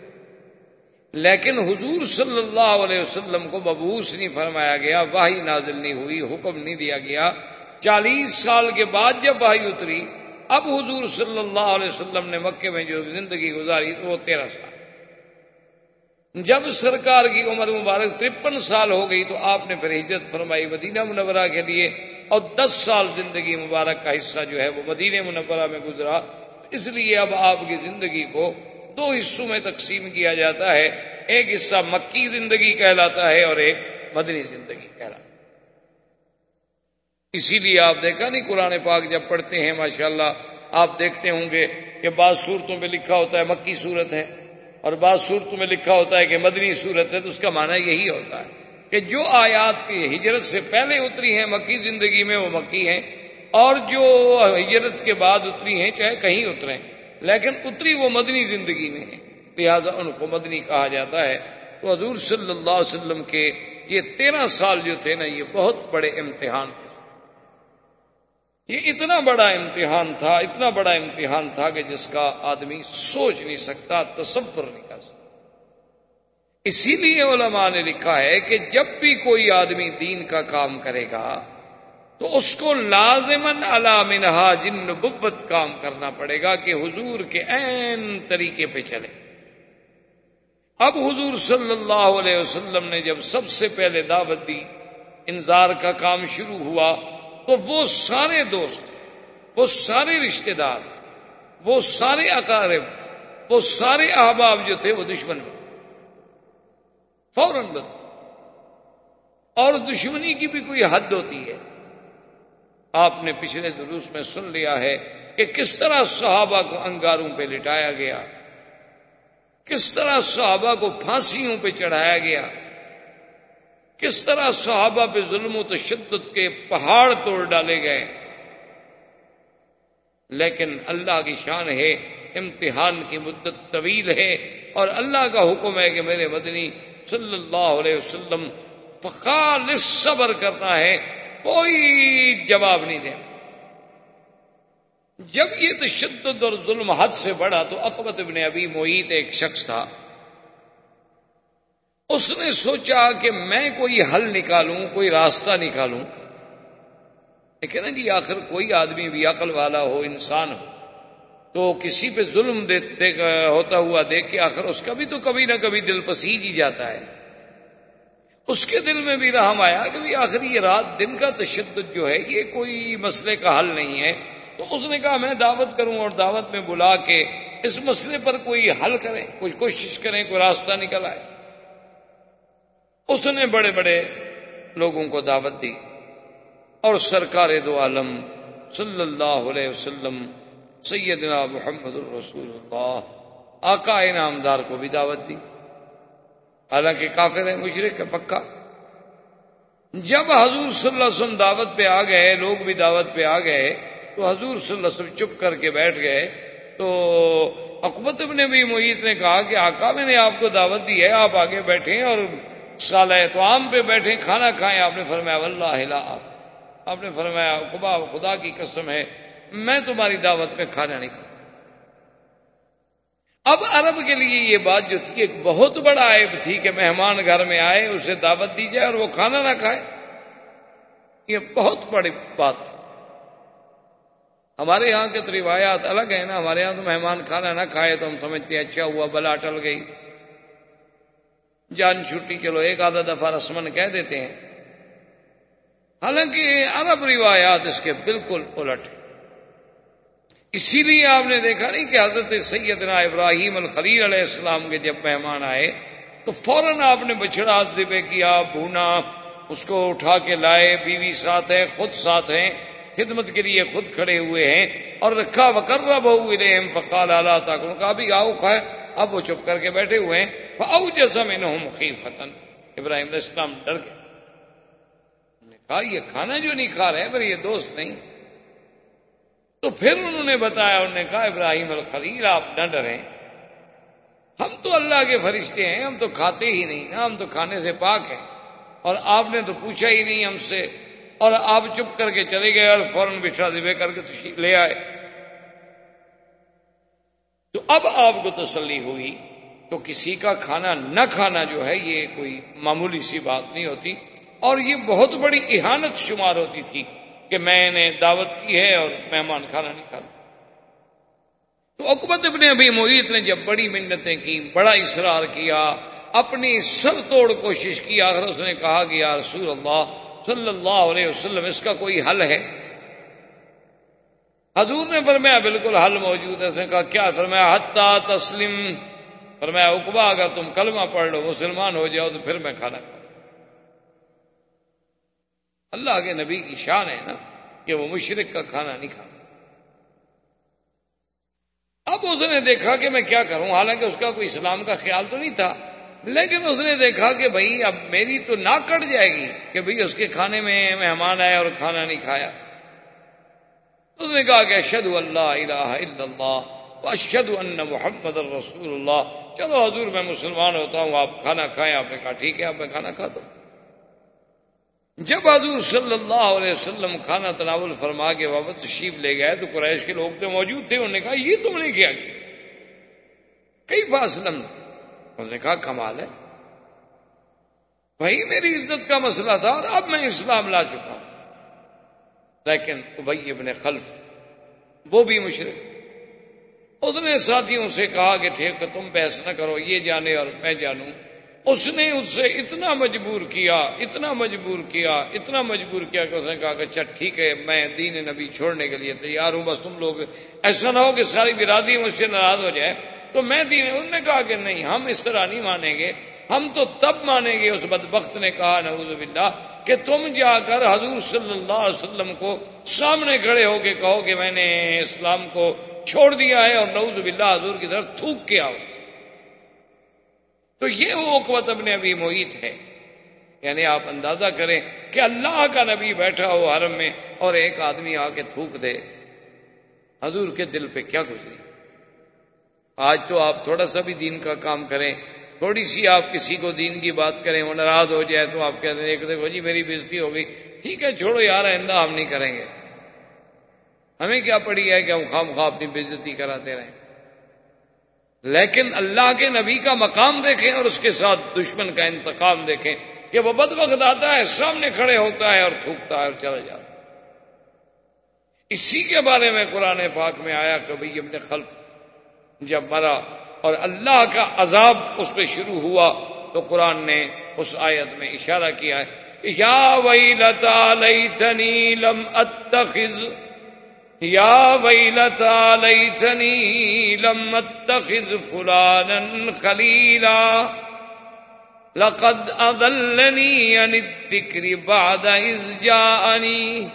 لیکن حضور صلی اللہ علیہ وسلم کو مبوس نہیں فرمایا گیا واہی نازل نہیں ہوئی، حکم نہیں دیا گیا۔ چالیس سال کے بعد جب واہی اتری، اب حضور صلی اللہ علیہ وسلم نے مکے میں جو زندگی گزاری تو وہ تیرہ سال۔ جب سرکار کی عمر مبارک ترپن سال ہو گئی تو آپ نے پھر ہجرت فرمائی مدینہ منورہ کے لیے۔ اور دس سال زندگی مبارک کا حصہ جو ہے وہ مدینہ منورہ میں گزرا۔ اس لیے اب آپ کی زندگی کو دو حصوں میں تقسیم کیا جاتا ہے۔ ایک حصہ مکی زندگی کہلاتا ہے اور ایک مدنی زندگی کہلاتا ہے۔ اسی لیے آپ دیکھا نہیں قرآن پاک جب پڑھتے ہیں، ماشاءاللہ آپ دیکھتے ہوں گے کہ بعض صورتوں میں لکھا ہوتا ہے مکی صورت ہے اور بعض صورتوں میں لکھا ہوتا ہے کہ مدنی صورت ہے، تو اس کا معنی یہی ہوتا ہے۔ کہ جو آیات کی ہجرت سے پہلے اتری ہیں، مکی زندگی میں وہ مکی ہیں، اور جو ہجرت کے بعد اتری ہیں، چاہے کہیں اتریں۔ لیکن اتری وہ مدنی زندگی میں ہے لہذا ان کو مدنی کہا جاتا ہے۔ تو حضور صلی اللہ علیہ وسلم کے یہ تیرہ سال جو تھے نا، یہ بہت بڑے امتحان تھے۔ یہ اتنا بڑا امتحان تھا، اتنا بڑا امتحان تھا کہ جس کا آدمی سوچ نہیں سکتا، تصور نہیں کر سکتا۔ اسی لیے علماء نے لکھا ہے کہ جب بھی کوئی آدمی دین کا کام کرے گا تو اس کو لازمن علامنہا جن نبوت کام کرنا پڑے گا کہ حضور کے عین طریقے پہ چلے۔ اب حضور صلی اللہ علیہ وسلم نے جب سب سے پہلے دعوت دی، انذار کا کام شروع ہوا، تو وہ سارے دوست، وہ سارے رشتہ دار، وہ سارے اقارب، وہ سارے احباب جو تھے وہ دشمن فوراً بدل اور دشمنی کی بھی کوئی حد ہوتی ہے۔ آپ نے پچھلے دروس میں سن لیا ہے کہ کس طرح صحابہ کو انگاروں پہ لٹایا گیا، کس طرح صحابہ کو پھانسیوں پہ چڑھایا گیا، کس طرح صحابہ پہ ظلم و تشدد کے پہاڑ توڑ ڈالے گئے۔ لیکن اللہ کی شان ہے، امتحان کی مدت طویل ہے اور اللہ کا حکم ہے کہ میرے مدنی صلی اللہ علیہ وسلم فخال صبر کرنا ہے، کوئی جواب نہیں دیا جب یہ تشدد اور ظلم حد سے بڑھا تو اقبت ابن ابھی محیط ایک شخص تھا۔ اس نے سوچا کہ میں کوئی حل نکالوں، کوئی راستہ نکالوں۔ لیکن جی آخر کوئی آدمی بھی عقل والا ہو، انسان ہو۔ تو کسی پہ ظلم دے, دے ہوتا ہوا دیکھ کے آخر اس کا بھی تو کبھی نہ کبھی دل پسیج ہی جاتا ہے۔ اس کے دل میں بھی رحم آیا کہ بھی آخر یہ رات دن کا تشدد جو ہے یہ کوئی مسئلے کا حل نہیں ہے۔ تو اس نے کہا میں دعوت کروں اور دعوت میں بلا کے اس مسئلے پر کوئی حل کریں کوئی کوشش کریں کوئی راستہ نکل آئے۔ اس نے بڑے بڑے لوگوں کو دعوت دی اور سرکار دو عالم صلی اللہ علیہ وسلم سیدنا محمد الرسول اللہ، آقا انعامدار کو بھی دعوت دی۔ حالانکہ کافر ہے مشرق ہے پکا۔ جب حضور صلی اللہ علیہ وسلم دعوت پہ آ گئے، لوگ بھی دعوت پہ آ گئے، تو حضور صلی اللہ علیہ وسلم چپ کر کے بیٹھ گئے۔ تو اکبت نے بھی محیط نے کہا کہ آقا، میں نے آپ کو دعوت دی ہے، آپ آگے بیٹھے اور سال تو عام پہ بیٹھے کھانا کھائیں۔ آپ نے فرمایا اللہ آپ نے فرمایا خبا خدا کی قسم ہے میں تمہاری دعوت میں کھانا نہیں کھاؤں۔ اب عرب کے لیے یہ بات جو تھی، ایک بہت بڑا عیب تھی کہ مہمان گھر میں آئے، اسے دعوت دی جائے اور وہ کھانا نہ کھائے۔ یہ بہت بڑی بات تھی۔ ہمارے یہاں کے تو روایات الگ ہیں نا، ہمارے یہاں تو مہمان کھانا نہ کھائے تو ہم سمجھتے ہیں اچھا ہوا، بلا ٹل گئی۔ جان چھٹی، چلو ایک آدھا دفعہ رسمن کہہ دیتے ہیں۔ حالانکہ عرب روایات اس کے بالکل الٹ ہیں۔ اسی لیے آپ نے دیکھا نہیں کہ حضرت سیدنا ابراہیم الخلیل علیہ السلام کے جب مہمان آئے، تو فوراً آپ نے بچڑا ذبح کیا، بھونا، اس کو اٹھا کے لائے، بیوی ساتھ ہے خود ساتھ ہیں، خدمت کے لیے خود کھڑے ہوئے ہیں، اور رکھا وکر بہو فقال اللہ تک ان کا بھی آؤ کھائے اب وہ چپ کر کے بیٹھے ہوئے ہیں او جیسا میں نے ابراہیم علیہ السلام ڈر گئے۔ کہا، یہ کھانا جو نہیں کھا رہے پر یہ دوست نہیں۔ تو پھر انہوں نے بتایا، انہوں نے کہا، ابراہیم الخلیل، آپ نہ ڈریں۔ ہم تو اللہ کے فرشتے ہیں، ہم تو کھاتے ہی نہیں نا ہم تو کھانے سے پاک ہیں۔ اور آپ نے تو پوچھا ہی نہیں ہم سے۔ اور آپ چپ کر کے چلے گئے اور فوراً بچھا دبے کر کے تشریف لے آئے۔ تو اب آپ کو تسلی ہوئی۔ تو کسی کا کھانا نہ کھانا جو ہے، یہ کوئی معمولی سی بات نہیں ہوتی۔ اور یہ بہت بڑی احانت شمار ہوتی تھی۔ کہ میں نے دعوت کی ہے اور مہمان کھانا نہیں کھانا تو اکبت ابن ابھی محیط نے جب بڑی منتیں کی، بڑا اصرار کیا، اپنی سب توڑ کوشش کی، آخر اس نے کہا کہ یا رسول اللہ صلی اللہ علیہ وسلم، اس کا کوئی حل ہے؟ حضور نے فرمایا، بالکل حل موجود ہے۔ اس نے کہا، کیا؟ فرمایا حتہ تسلیم فرمایا اکبا اگر تم کلمہ پڑھ لو، مسلمان ہو جاؤ تو پھر میں کھانا کھاؤں۔ اللہ کے نبی کی شان ہے نا کہ وہ مشرق کا کھانا نہیں کھانا اب اس نے دیکھا کہ میں کیا کروں، حالانکہ اس کا کوئی اسلام کا خیال تو نہیں تھا، لیکن اس نے دیکھا کہ بھائی اب میری تو نہ کٹ جائے گی کہ بھائی اس کے کھانے میں مہمان آئے اور کھانا نہیں کھایا۔ اس نے کہا کہ اشد اللہ الہ الا اللہ اشد ان محمد الرسول اللہ۔ چلو حضور، میں مسلمان ہوتا ہوں، آپ کھانا کھائیں، آپ نے کہا ٹھیک ہے اب میں کھانا کھاتا ہوں جب حضور صلی اللہ علیہ وسلم کھانا تناول فرما کے واپس تشریف لے گئے تو قریش کے لوگ تو موجود تھے، انہوں نے کہا، یہ تم نے کیا کیا؟ کئی فاصلم تھے انہوں نے کہا، کمال ہے۔ بھائی میری عزت کا مسئلہ تھا اور اب میں اسلام لا چکا ہوں۔ لیکن ابئی ابن خلف، وہ بھی مشرق اس نے ساتھیوں سے کہا کہ ٹھیک تم بحث نہ کرو، یہ جانے اور میں جانوں۔ اس نے اس سے اتنا مجبور کیا، اتنا مجبور کیا، اتنا مجبور کیا کہ اس نے کہا کہ اچھا ٹھیک ہے، میں دین نبی چھوڑنے کے لیے تیار ہوں، بس تم لوگ ایسا نہ ہو کہ ساری برادری مجھ سے ناراض ہو جائے۔ تو میں دین، انہوں نے کہا کہ نہیں، ہم اس طرح نہیں مانیں گے۔ ہم تو تب مانیں گے، اس بدبخت نے کہا، نعوذ باللہ، کہ تم جا کر حضور صلی اللہ علیہ وسلم کو سامنے کھڑے ہو کے کہو کہ میں نے اسلام کو چھوڑ دیا ہے اور نعوذ باللہ حضور کی طرف تھوک کے آؤ تو یہ وہ قوت اپنے ابھی محیط ہے۔ یعنی آپ اندازہ کریں کہ اللہ کا نبی بیٹھا ہو حرم میں اور ایک آدمی آ کے تھوک دے۔ حضور کے دل پہ کیا گزری؟ آج تو آپ تھوڑا سا بھی دین کا کام کریں، تھوڑی سی آپ کسی کو دین کی بات کریں، وہ ناراض ہو جائے تو آپ کہتے ہیں ایک دیکھو جی میری بےزتی ہو گئی۔ ٹھیک ہے، چھوڑو یار، آئندہ ہم نہیں کریں گے۔ ہمیں کیا پڑی ہے کہ ہم خام خواہ اپنی بےزتی کراتے رہیں۔ لیکن اللہ کے نبی کا مقام دیکھیں اور اس کے ساتھ دشمن کا انتقام دیکھیں کہ وہ بد وقت آتا ہے، سامنے کھڑے ہوتا ہے اور تھوکتا ہے اور چلا جاتا ہے۔ اسی کے بارے میں قرآن پاک میں آیا کبھی ابن خلف جب مرا اور اللہ کا عذاب اس پہ شروع ہوا تو قرآن نے اس آیت میں اشارہ کیا ہے، یا وئی لتا لئی لم اتخذ یا ویلتا لیتنی لم اتخذ فلانا خلیلا لقد اضلنی عن الذکر بعد اذ جاءنی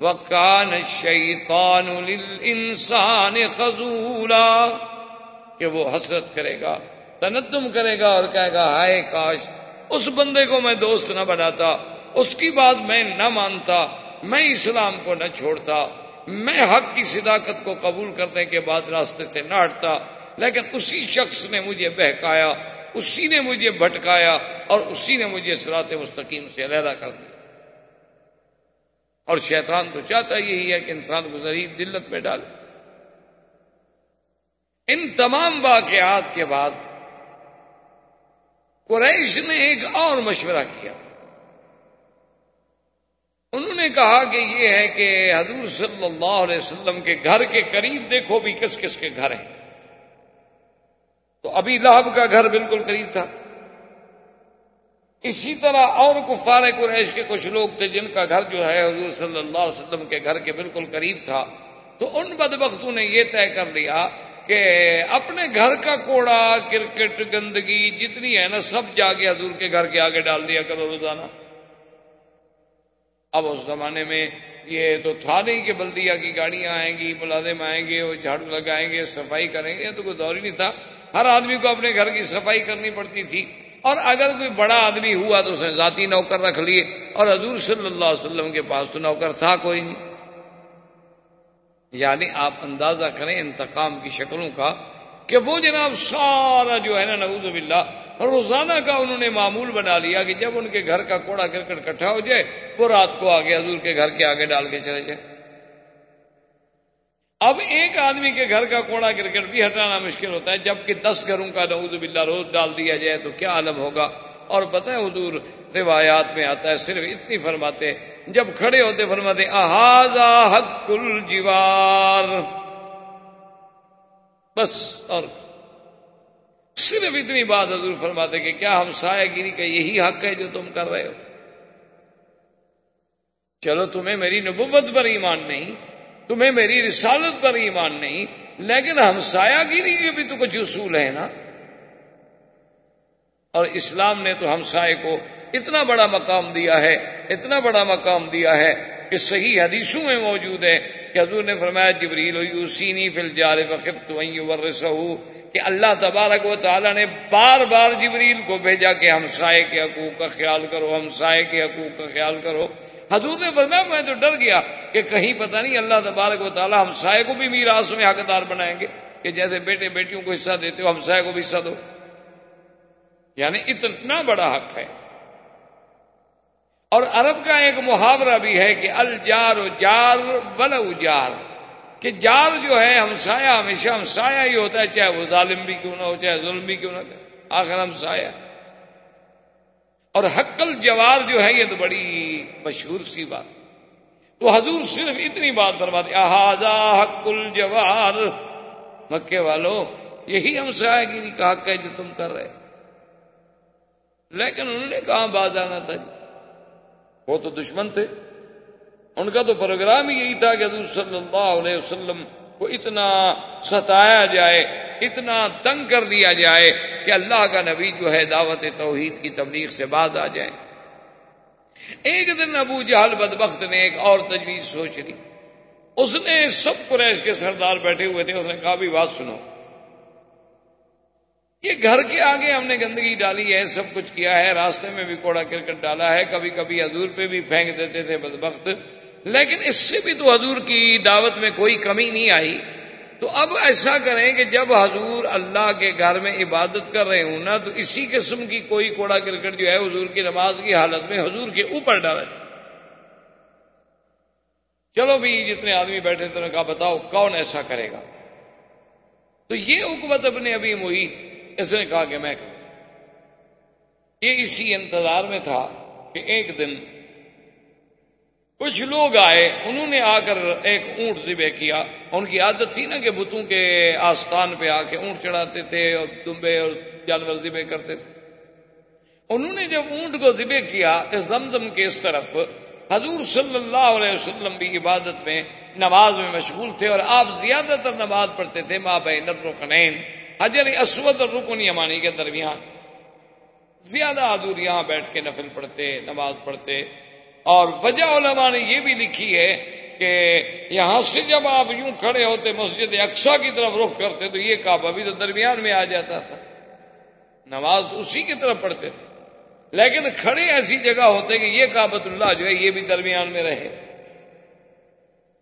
وکان الشیطان للانسان خزولا کہ وہ حسرت کرے گا، تندم کرے گا اور کہے گا، ہائے کاش، اس بندے کو میں دوست نہ بناتا، اس کی بات میں نہ مانتا، میں اسلام کو نہ چھوڑتا میں حق کی صداقت کو قبول کرنے کے بعد راستے سے نہ ہٹتا، لیکن اسی شخص نے مجھے بہکایا، اسی نے مجھے بھٹکایا اور اسی نے مجھے سرات مستقیم سے علیحدہ کر دیا۔ اور شیطان تو چاہتا یہی ہے کہ انسان کو دلت میں ڈالے۔ ان تمام واقعات کے بعد قریش نے ایک اور مشورہ کیا۔ انہوں نے کہا کہ یہ ہے کہ حضور صلی اللہ علیہ وسلم کے گھر کے قریب دیکھو بھی کس کس کے گھر ہیں۔ تو ابھی لہب کا گھر بالکل قریب تھا۔ اسی طرح اور کفار قریش کے کچھ لوگ تھے جن کا گھر جو ہے حضور صلی اللہ علیہ وسلم کے گھر کے بالکل قریب تھا۔ تو ان بدبختوں نے یہ طے کر لیا کہ اپنے گھر کا کوڑا، کرکٹ، گندگی جتنی ہے نا، سب جا کے حضور کے گھر کے آگے ڈال دیا کرو روزانہ۔ اب اس زمانے میں یہ تو تھا نہیں کہ بلدیا کی گاڑیاں آئیں گی، ملازم آئیں گے، وہ جھاڑو لگائیں گے، صفائی کریں گے تو کوئی دور ہی نہیں تھا۔ ہر آدمی کو اپنے گھر کی صفائی کرنی پڑتی تھی۔ اور اگر کوئی بڑا آدمی ہوا تو اس نے ذاتی نوکر رکھ لیے۔ اور حضور صلی اللہ علیہ وسلم کے پاس تو نوکر تھا کوئی نہیں۔ یعنی آپ اندازہ کریں انتقام کی شکلوں کا کہ وہ جناب سارا جو ہے نا، نعوذ باللہ، روزانہ کا انہوں نے معمول بنا لیا کہ جب ان کے گھر کا کوڑا کرکٹ کٹھا ہو جائے، وہ رات کو آگے حضور کے گھر کے آگے ڈال کے چلے جائے اب ایک آدمی کے گھر کا کوڑا کرکٹ بھی ہٹانا مشکل ہوتا ہے، جبکہ دس گھروں کا نعوذ باللہ روز ڈال دیا جائے تو کیا عالم ہوگا؟ اور ہے حضور روایات میں آتا ہے، صرف اتنی فرماتے جب کھڑے ہوتے فرماتے احاظہ حق الجوار بس اور صرف اتنی بات حضور فرماتے کہ کیا ہم سایہ گیری کا یہی حق ہے جو تم کر رہے ہو؟ چلو تمہیں میری نبوت پر ایمان نہیں، تمہیں میری رسالت پر ایمان نہیں، لیکن ہم سایہ گیری کے بھی تو کچھ اصول ہے نا؟ اور اسلام نے تو ہم سائے کو اتنا بڑا مقام دیا ہے، اتنا بڑا مقام دیا ہے کہ صحیح حدیثوں میں موجود ہے کہ حضور نے فرمایا جبریل یوسینی فل جار وقف تو کہ اللہ تبارک و تعالیٰ نے بار بار جبریل کو بھیجا کہ ہم سائے کے حقوق کا خیال کرو، ہم سائے کے حقوق کا خیال کرو۔ حضور نے فرمایا، میں تو ڈر گیا کہ کہیں پتہ نہیں اللہ تبارک و تعالیٰ ہم سائے کو بھی میراث میں حقدار بنائیں گے، کہ جیسے بیٹے بیٹیوں کو حصہ دیتے ہو، ہم سائے کو بھی حصہ دو۔ یعنی اتنا بڑا حق ہے۔ اور عرب کا ایک محاورہ بھی ہے کہ الجار جار ولو جار، کہ جار جو ہے ہمسایا ہمیشہ ہمسایا ہی ہوتا ہے، چاہے وہ ظالم بھی کیوں نہ ہو، چاہے ظلم بھی کیوں نہ آخر ہمسایا اور حق الجوار جو ہے، یہ تو بڑی مشہور سی بات۔ تو حضور صرف اتنی بات برباد احاظہ حق الجوار مکے والوں، یہی ہم سایہ گیری کا حق ہے جو تم کر رہے لیکن انہوں نے کہاں باز آنا تھا؟ جی وہ تو دشمن تھے۔ ان کا تو پروگرام ہی یہی تھا کہ حضور صلی اللہ علیہ وسلم کو اتنا ستایا جائے، اتنا تنگ کر دیا جائے کہ اللہ کا نبی جو ہے دعوت توحید کی تبلیغ سے باز آ جائے۔ ایک دن ابو جہل بدبخت نے ایک اور تجویز سوچ لی۔ اس نے سب قریش کے سردار بیٹھے ہوئے تھے، اس نے کہا بھی بات سنو۔ یہ گھر کے آگے ہم نے گندگی ڈالی ہے، سب کچھ کیا ہے، راستے میں بھی کوڑا کرکٹ ڈالا ہے، کبھی کبھی حضور پہ بھی پھینک دیتے تھے بدبخت۔ لیکن اس سے بھی تو حضور کی دعوت میں کوئی کمی نہیں آئی۔ تو اب ایسا کریں کہ جب حضور اللہ کے گھر میں عبادت کر رہے ہوں نا، تو اسی قسم کی کوئی کوڑا کرکٹ جو ہے، حضور کی نماز کی حالت میں حضور کے اوپر ڈالا جائے۔ چلو بھی جتنے آدمی بیٹھے تھے کہا، بتاؤ کون ایسا کرے گا؟ تو یہ حکومت اپنے ابھی محیط اس نے کہا کہ میں یہ اسی انتظار میں تھا کہ ایک دن کچھ لوگ آئے، انہوں نے آ کر ایک اونٹ ذبے کیا۔ ان کی عادت تھی نا کہ بتوں کے آستان پہ آ کے اونٹ چڑھاتے تھے اور دمبے اور جانور ذبے کرتے تھے۔ انہوں نے جب اونٹ کو ذبے کیا تو زمزم کے اس طرف، حضور صلی اللہ علیہ وسلم بھی عبادت میں، نماز میں مشغول تھے اور آپ زیادہ تر نماز پڑھتے تھے ماں بہن رکنین حجر اسود اور رکن یمانی کے درمیان۔ زیادہ حضور یہاں بیٹھ کے نفل پڑھتے، نماز پڑھتے۔ اور وجہ علماء نے یہ بھی لکھی ہے کہ یہاں سے جب آپ یوں کھڑے ہوتے مسجد اقسا کی طرف رخ کرتے تو یہ کعبہ بھی تو درمیان میں آ جاتا تھا۔ نماز اسی کی طرف پڑھتے تھے۔ لیکن کھڑے ایسی جگہ ہوتے کہ یہ کابت اللہ جو ہے یہ بھی درمیان میں رہے۔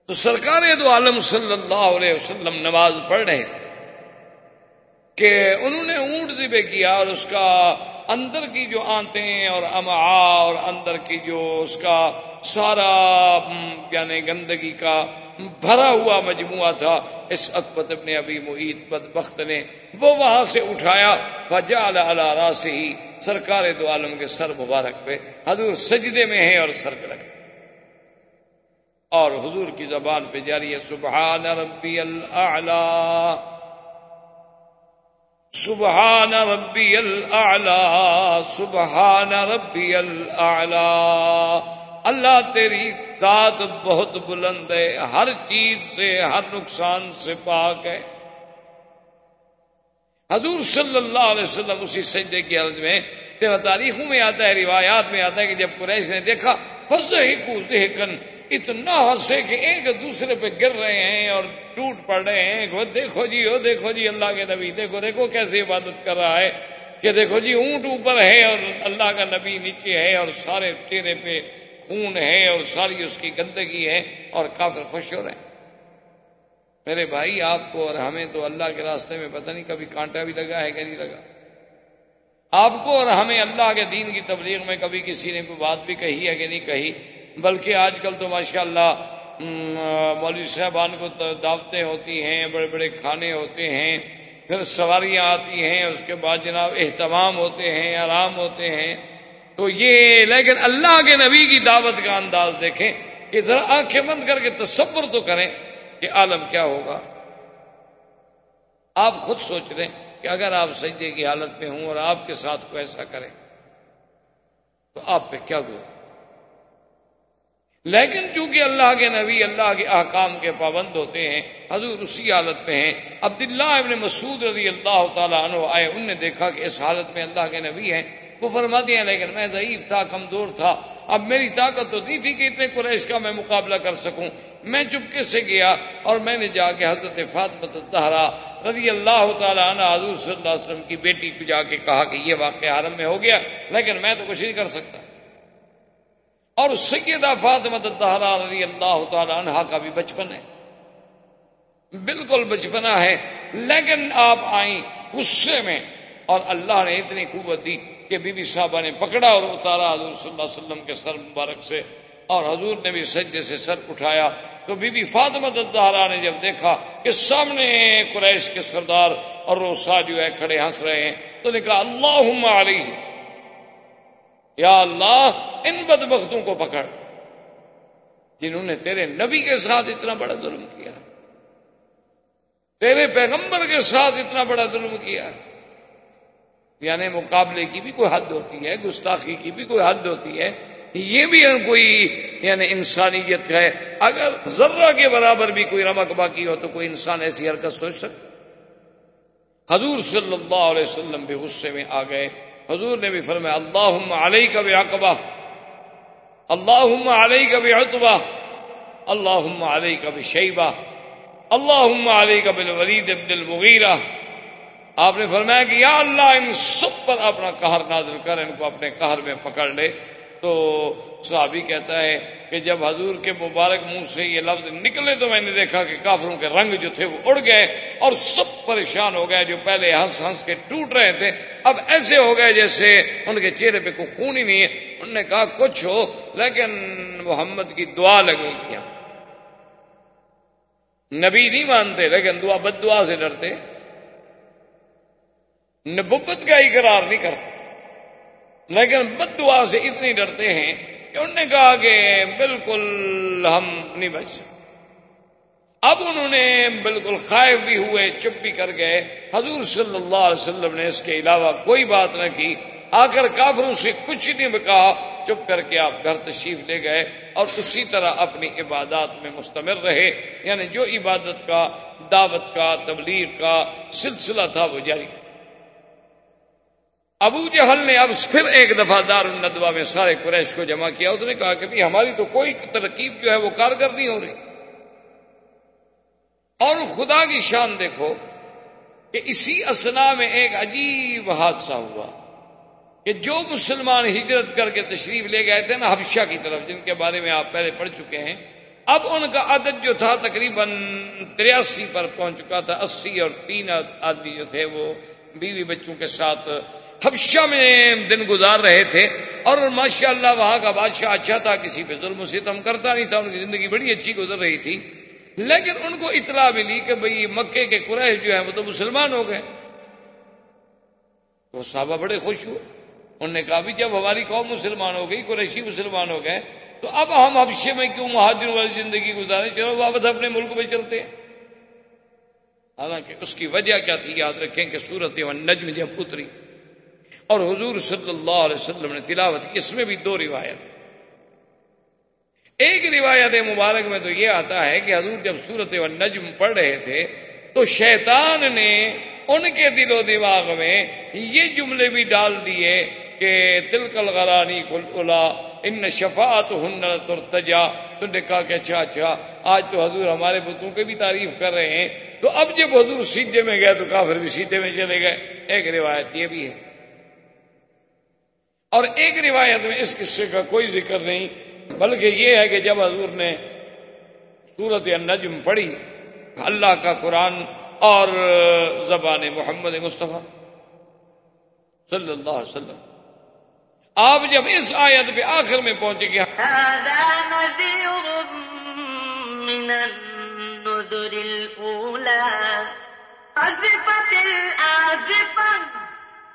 تو سرکار دو عالم صلی اللہ علیہ وسلم نماز پڑھ رہے تھے۔ کہ انہوں نے اونٹ ذبے کیا اور اس کا اندر کی جو آنتیں اور اما اور اندر کی جو اس کا سارا یعنی گندگی کا بھرا ہوا مجموعہ تھا اس اکبت ابن ابھی محیط بد بخت نے وہ وہاں سے اٹھایا وجا اللہ سے ہی سرکار دو عالم کے سر مبارک پہ، حضور سجدے میں ہے اور سر رکھ اور حضور کی زبان پہ جاری ہے، سبحان ربی اللہ سبحان ربی الاعلی سبحان ربی الاعلی اللہ تیری ذات بہت بلند ہے، ہر چیز سے، ہر نقصان سے پاک ہے۔ حضور صلی اللہ علیہ وسلم اسی سجدے کی حالت میں، تیرا تاریخوں میں آتا ہے، روایات میں آتا ہے کہ جب قریش نے دیکھا فض ہی کن اتنا ہنسے کہ ایک دوسرے پہ گر رہے ہیں اور ٹوٹ پڑ رہے ہیں۔ وہ دیکھو جی وہ دیکھو جی اللہ کے نبی، دیکھو دیکھو کیسے عبادت کر رہا ہے کہ دیکھو جی اونٹ اوپر ہے اور اللہ کا نبی نیچے ہے اور سارے چہرے پہ خون ہے اور ساری اس کی گندگی ہے اور کافر خوش ہو رہے ہیں۔ میرے بھائی، آپ کو اور ہمیں تو اللہ کے راستے میں پتہ نہیں کبھی کانٹا بھی لگا ہے کہ نہیں لگا۔ آپ کو اور ہمیں اللہ کے دین کی تبلیغ میں کبھی کسی نے کوئی بات بھی کہی ہے کہ نہیں کہی؟ بلکہ آج کل تو ماشاء اللہ مولوی صاحبان کو دعوتیں ہوتی ہیں، بڑے بڑے کھانے ہوتے ہیں، پھر سواریاں آتی ہیں، اس کے بعد جناب اہتمام ہوتے ہیں، آرام ہوتے ہیں۔ تو یہ، لیکن اللہ کے نبی کی دعوت کا انداز دیکھیں کہ ذرا آنکھیں بند کر کے تصور تو کریں کہ عالم کیا ہوگا۔ آپ خود سوچ رہے کہ اگر آپ سجدے کی حالت میں ہوں اور آپ کے ساتھ کو ایسا کریں تو آپ پہ کیا گو لیکن چونکہ اللہ کے نبی، اللہ کے احکام کے پابند ہوتے ہیں، حضور اسی حالت میں ہیں۔ عبداللہ ابن مسعود رضی اللہ تعالیٰ عنہ آئے ان نے دیکھا کہ اس حالت میں اللہ کے نبی ہیں۔ وہ فرماتے ہیں، لیکن میں ضعیف تھا، کمزور تھا۔ اب میری طاقت تو نہیں تھی کہ اتنے قریش کا میں مقابلہ کر سکوں۔ میں چپکے سے گیا اور میں نے جا کے حضرت فاطمت الزہرا رضی اللہ تعالیٰ عنہ، حضور صلی اللہ علیہ وسلم کی بیٹی کو جا کے کہا کہ یہ واقعہ حرم میں ہو گیا، لیکن میں تو کچھ نہیں کر سکتا۔ اور سیدہ فاطمت الزہرا رضی اللہ تعالیٰ عنہ کا بھی بچپن ہے۔ بالکل بچپنا ہے، لیکن آپ آئیں غصے میں اور اللہ نے اتنی قوت دی کہ بی بی صاحبہ نے پکڑا اور اتارا حضور صلی اللہ علیہ وسلم کے سر مبارک سے اور حضور نے بھی سجدے سے سر اٹھایا۔ تو بی بی فاطمہ الزہرا نے جب دیکھا کہ سامنے قریش کے سردار اور روسا جو ہے کھڑے ہنس رہے ہیں تو نے کہا اللہ علیہ یا اللہ، ان بدبختوں کو پکڑ۔ جنہوں نے تیرے نبی کے ساتھ اتنا بڑا ظلم کیا۔ تیرے پیغمبر کے ساتھ اتنا بڑا ظلم کیا۔ یعنی مقابلے کی بھی کوئی حد ہوتی ہے، گستاخی کی بھی کوئی حد ہوتی ہے۔ یہ بھی کوئی یعنی انسانیت ہے۔ اگر ذرہ کے برابر بھی کوئی رمک باقی ہو تو کوئی انسان ایسی حرکت سوچ سکتا۔ حضور صلی اللہ علیہ وسلم بھی غصے میں آ گئے۔ حضور نے بھی فرمایا اللہ علیہ کا بھی اقبا اللہ علیہ کا بھی اتبا اللہ علیہ کا بھی شیبہ اللہ علیہ کا بن ولید ابن المغیرہ۔ آپ نے فرمایا کہ یا اللہ، ان سب پر اپنا قہر نازل کر، ان کو اپنے قہر میں پکڑ لے۔ تو صحابی کہتا ہے کہ جب حضور کے مبارک منہ سے یہ لفظ نکلے تو میں نے دیکھا کہ کافروں کے رنگ جو تھے وہ اڑ گئے اور سب پریشان ہو گئے جو پہلے ہنس ہنس کے ٹوٹ رہے تھے، اب ایسے ہو گئے جیسے ان کے چہرے پہ کوئی خون ہی نہیں ہے۔ انہوں نے کہا، کچھ ہو، لیکن محمد کی دعا لگے کیا نبی نہیں مانتے، لیکن دعا بد دعا سے ڈرتے۔ نبوت کا اقرار نہیں کر سکتے۔ لیکن بد دعا سے اتنی ڈرتے ہیں کہ انہوں نے کہا کہ بالکل ہم نہیں بچ سکتے۔ اب انہوں نے بالکل خائف بھی ہوئے، چپ بھی کر گئے۔ حضور صلی اللہ علیہ وسلم نے اس کے علاوہ کوئی بات نہ کی۔ آ کر کافروں سے کچھ نہیں کہا چپ کر کے آپ گھر تشریف لے گئے اور اسی طرح اپنی عبادات میں مستمر رہے۔ یعنی جو عبادت کا، دعوت کا، تبلیغ کا سلسلہ تھا وہ جاری۔ ابو جہل نے اب پھر ایک دفعہ دار الندوا میں سارے قریش کو جمع کیا، اس نے کہا کہ ہماری تو کوئی ترکیب جو ہے وہ کارگر نہیں ہو رہی۔ اور خدا کی شان دیکھو کہ اسی اسنا میں ایک عجیب حادثہ ہوا کہ جو مسلمان ہجرت کر کے تشریف لے گئے تھے نا حبشہ کی طرف، جن کے بارے میں آپ پہلے پڑھ چکے ہیں۔ اب ان کا عدد جو تھا تقریباً تریاسی پر پہنچ چکا تھا، اسی اور تین آدمی جو تھے وہ بیوی بچوں کے ساتھ حبشہ میں دن گزار رہے تھے اور ماشاء اللہ وہاں کا بادشاہ اچھا تھا، کسی پہ ظلم و ستم کرتا نہیں تھا، ان کی زندگی بڑی اچھی گزر رہی تھی۔ لیکن ان کو اطلاع ملی کہ بھئی مکے کے قریش جو ہیں وہ تو مسلمان ہو گئے۔ وہ صحابہ بڑے خوش ہوئے۔ انہوں نے کہا بھی جب ہماری قوم مسلمان ہو گئی، قریشی مسلمان ہو گئے، تو اب ہم حبشے میں کیوں مہاجر والی زندگی گزارے چلو واپس اپنے ملک میں چلتے ہیں۔ حالانکہ اس کی وجہ کیا تھی؟ یاد رکھیں کہ سورت نجم جب اتری۔ اور حضور صلی اللہ علیہ وسلم نے تلاوت کی، اس میں بھی دو روایت۔ ایک روایت مبارک میں تو یہ آتا ہے کہ حضور جب سورت و نجم پڑھ رہے تھے، تو شیطان نے ان کے دل و دماغ میں یہ جملے بھی ڈال دیے کہ تلکل غرانی کل ان شفات ہن ترتجا تو نے کہا کہ اچھا اچھا آج تو حضور ہمارے بتوں کی بھی تعریف کر رہے ہیں۔ تو اب جب حضور سیدھے میں گئے تو کافر بھی سیدھے میں چلے گئے۔ ایک روایت یہ بھی ہے۔ اور ایک روایت میں اس قصے کا کوئی ذکر نہیں، بلکہ یہ ہے کہ جب حضور نے سورت النجم پڑھی، اللہ کا قرآن اور زبان محمد مصطفیٰ صلی اللہ علیہ وسلم۔ آپ جب اس آیت پہ آخر میں پہنچے گیا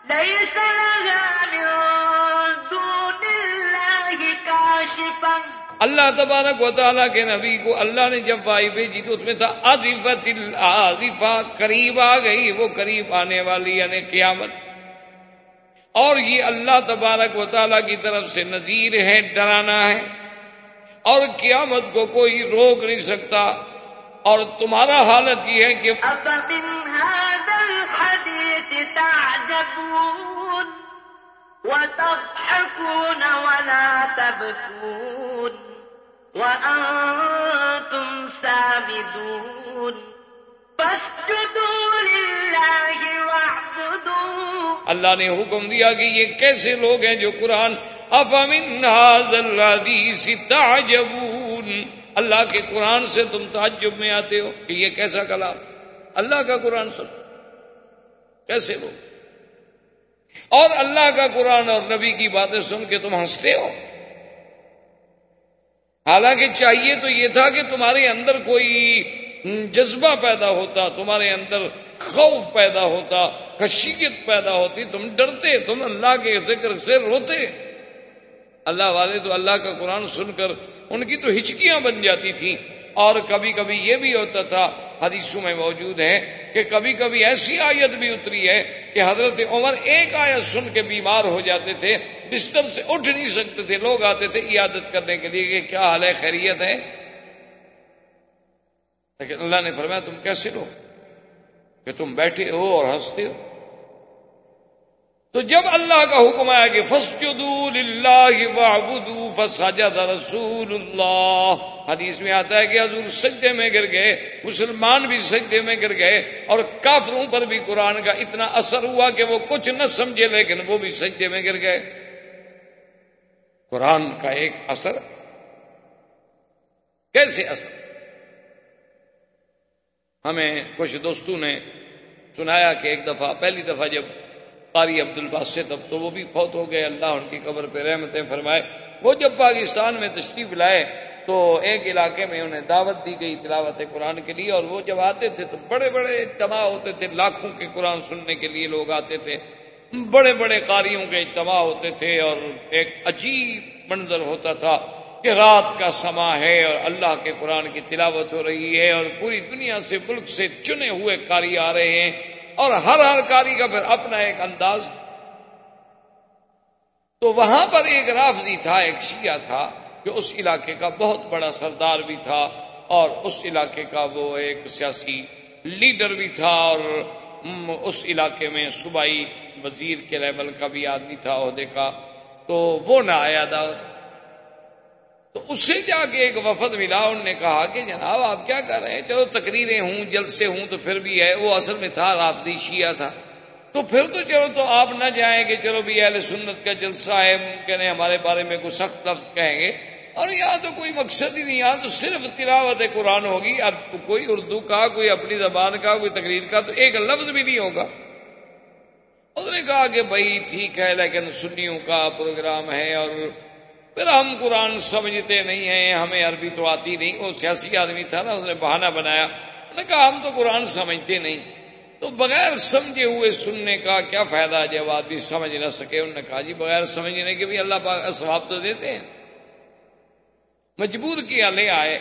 ليس لها من دون الله كاشفا. اللہ تبارک و تعالیٰ کے نبی کو اللہ نے جب وائی بھیجی تو اس میں تھا عظفت العظفہ قریب آ گئی وہ قریب آنے والی یعنی قیامت۔ اور یہ اللہ تبارک و تعالیٰ کی طرف سے نذیر ہے ڈرانا ہے۔ اور قیامت کو کوئی روک نہیں سکتا۔ اور تمہارا حالت یہ ہے کہ تعجبون وتضحكون ولا تبكون وأنتم سامدون فاسجدوا لله واعبدوا اللہ نے حکم دیا کہ یہ کیسے لوگ ہیں جو قرآن افامن هذا الحديث تعجبون؟ اللہ کے قرآن سے تم تعجب میں آتے ہو کہ یہ کیسا کلام؟ اللہ کا قرآن سن کیسے لوگ؟ اور اللہ کا قرآن اور نبی کی باتیں سن کے تم ہنستے ہو؟ حالانکہ چاہیے تو یہ تھا کہ تمہارے اندر کوئی جذبہ پیدا ہوتا، تمہارے اندر خوف پیدا ہوتا، خشیت پیدا ہوتی، تم ڈرتے، تم اللہ کے ذکر سے روتے۔ اللہ والے تو اللہ کا قرآن سن کر ان کی تو ہچکیاں بن جاتی تھیں۔ اور کبھی کبھی یہ بھی ہوتا تھا، حدیثوں میں موجود ہے کہ کبھی کبھی ایسی آیت بھی اتری ہے کہ حضرت عمر ایک آیت سن کے بیمار ہو جاتے تھے، بستر سے اٹھ نہیں سکتے تھے، لوگ آتے تھے عیادت کرنے کے لیے کہ کیا حال ہے، خیریت ہے؟ لیکن اللہ نے فرمایا، تم کیسے لو کہ تم بیٹھے ہو اور ہنستے ہو۔ تو جب اللہ کا حکم آیا کہ فسجد رسول اللہ حدیث میں آتا ہے کہ حضور سجدے میں گر گئے، مسلمان بھی سجدے میں گر گئے اور کافروں پر بھی قرآن کا اتنا اثر ہوا کہ وہ کچھ نہ سمجھے لیکن وہ بھی سجدے میں گر گئے۔ قرآن کا ایک اثر کیسے اثر؟ ہمیں کچھ دوستوں نے سنایا کہ ایک دفعہ، پہلی دفعہ جب قاری عبد الباسط اب تو وہ بھی فوت ہو گئے، اللہ ان کی قبر پہ رحمتیں فرمائے۔ وہ جب پاکستان میں تشریف لائے تو ایک علاقے میں انہیں دعوت دی گئی تلاوت قرآن کے لیے اور وہ جب آتے تھے تو بڑے بڑے اجتماع ہوتے تھے، لاکھوں کے قرآن سننے کے لیے لوگ آتے تھے۔ بڑے بڑے قاریوں کے اجتماع ہوتے تھے اور ایک عجیب منظر ہوتا تھا کہ رات کا سما ہے اور اللہ کے قرآن کی تلاوت ہو رہی ہے اور پوری دنیا سے ملک سے چنے ہوئے قاری آ رہے ہیں۔ اور ہر ہر کاری کا پھر اپنا ایک انداز تو وہاں پر ایک رافضی تھا، ایک شیعہ تھا، جو اس علاقے کا بہت بڑا سردار بھی تھا، اور اس علاقے کا وہ ایک سیاسی لیڈر بھی تھا، اور اس علاقے میں صوبائی وزیر کے لیول کا بھی آدمی تھا، عہدے کا۔ تو وہ نہ آیا دعوت تو اس سے جا کے ایک وفد ملا، انہوں نے کہا کہ جناب آپ کیا کر رہے ہیں؟ چلو تقریریں ہوں، جلسے ہوں تو پھر بھی ہے، وہ اصل میں تھا رافدی شیعہ تھا۔ تو پھر تو چلو، تو آپ نہ جائیں گے چلو بھی اہل سنت کا جلسہ ہے ممکن ہے ہمارے بارے میں کوئی سخت لفظ کہیں گے۔ اور یہاں تو کوئی مقصد ہی نہیں یہاں تو صرف تلاوت قرآن ہوگی اب کوئی اردو کا، کوئی اپنی زبان کا، کوئی تقریر کا، تو ایک لفظ بھی نہیں ہوگا۔ اس نے کہا کہ بھائی ٹھیک ہے، لیکن سنیوں کا پروگرام ہے اور پھر ہم قرآن سمجھتے نہیں ہیں، ہمیں عربی تو آتی نہیں، وہ سیاسی آدمی تھا نا، اس نے بہانہ بنایا۔ نے کہا، ہم تو قرآن سمجھتے نہیں۔ تو بغیر سمجھے ہوئے سننے کا کیا فائدہ جب آدمی سمجھ نہ سکے، انہوں نے کہا جی بغیر سمجھنے کے بھی اللہ پاک ثواب تو دیتے ہیں۔ مجبور کیا لے آئے۔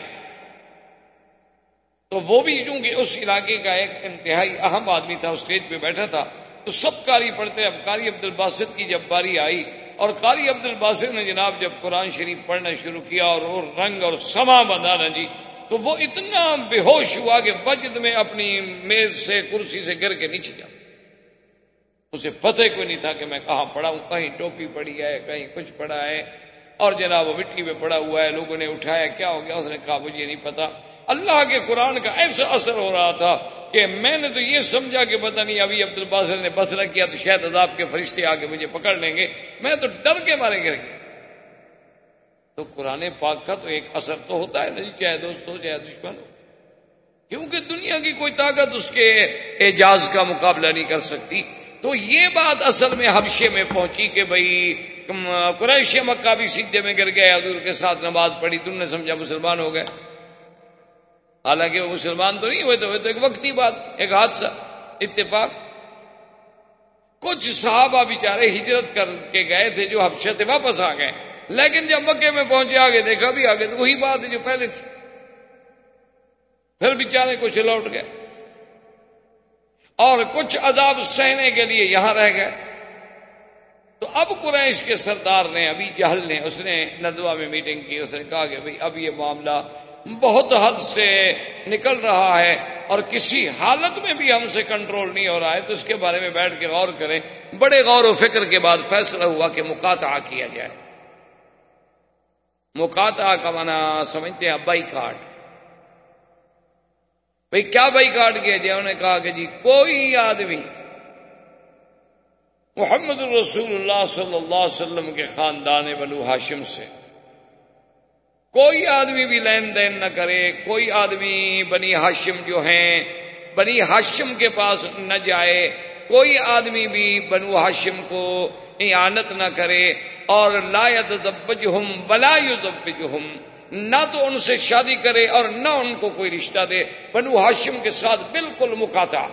تو وہ بھی چونکہ اس علاقے کا ایک انتہائی اہم آدمی تھا، اسٹیج پہ بیٹھا تھا، تو سب کاری پڑھتے، اب کاری عبد الباسط کی جب باری آئی اور قاری عبد الباسط نے جناب جب قرآن شریف پڑھنا شروع کیا اور وہ رنگ اور سما بندانا جی تو وہ اتنا بے ہوش ہوا کہ بجد میں اپنی میز سے کرسی سے گر کے نیچے جا۔ اسے پتہ کوئی نہیں تھا کہ میں کہاں پڑا ہوں، کہیں ٹوپی پڑی ہے، کہیں کچھ پڑا ہے۔ اور جناب وہ مٹی میں پڑا ہوا ہے، لوگوں نے اٹھایا، کیا ہو گیا؟ اس نے کہا، مجھے نہیں پتا اللہ کے قرآن کا ایسا اثر ہو رہا تھا کہ میں نے تو یہ سمجھا کہ پتہ نہیں ابھی عبد الباصر نے بسرا کیا تو شاید عذاب کے فرشتے آ کے مجھے پکڑ لیں گے۔ میں تو ڈر کے مارے گر گیا۔ تو قرآن پاک کا تو ایک اثر تو ہوتا ہے نہیں جی، چاہے دوست ہو، چاہے دشمن ہو۔ کیونکہ دنیا کی کوئی طاقت اس کے اعجاز کا مقابلہ نہیں کر سکتی۔ تو یہ بات اصل میں حبشے میں پہنچی کہ بھائی قریش مکہ بھی سیدھے میں گر گئے، حضور کے ساتھ نماز پڑھی، تم نے سمجھا مسلمان ہو گئے۔ حالانکہ وہ مسلمان تو نہیں ہوئے تو ایک وقتی بات، ایک حادثہ، اتفاق۔ کچھ صحابہ بیچارے ہجرت کر کے گئے تھے جو حبشے سے واپس آ گئے۔ لیکن جب مکے میں پہنچے، آگے دیکھا بھی آگے تو وہی بات ہے جو پہلے تھی۔ پھر بیچارے کچھ لوٹ گئے۔ اور کچھ عذاب سہنے کے لیے یہاں رہ گئے۔ تو اب قریش کے سردار نے، ابھی جہل نے، اس نے ندوا میں میٹنگ کی، اس نے کہا کہ بھائی اب یہ معاملہ بہت حد سے نکل رہا ہے اور کسی حالت میں بھی ہم سے کنٹرول نہیں ہو رہا ہے تو اس کے بارے میں بیٹھ کے غور کریں۔ بڑے غور و فکر کے بعد فیصلہ ہوا کہ مکاتا کیا جائے۔ مکاتا کا مانا سمجھتے ہیں بائی کاٹ بھائی کیا بائی کاٹ کیا جائے؟ انہوں نے کہا کہ جی کوئی آدمی محمد الرسول اللہ صلی اللہ علیہ وسلم کے خاندان بنو ہاشم سے کوئی آدمی بھی لین دین نہ کرے، کوئی آدمی بنی ہاشم جو ہیں، بنی ہاشم کے پاس نہ جائے، کوئی آدمی بھی بنو ہاشم کو اعانت نہ کرے اور لا يتزبج ہم بلا يتزبج ہم نہ تو ان سے شادی کرے اور نہ ان کو کوئی رشتہ دے۔ بنو ہاشم کے ساتھ بالکل مکاتا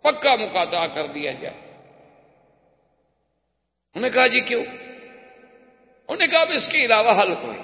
پکا مکاتا کر دیا جائے۔ انہوں نے کہا جی کیوں؟ انہوں نے کہا اب اس کے علاوہ حل کوئی۔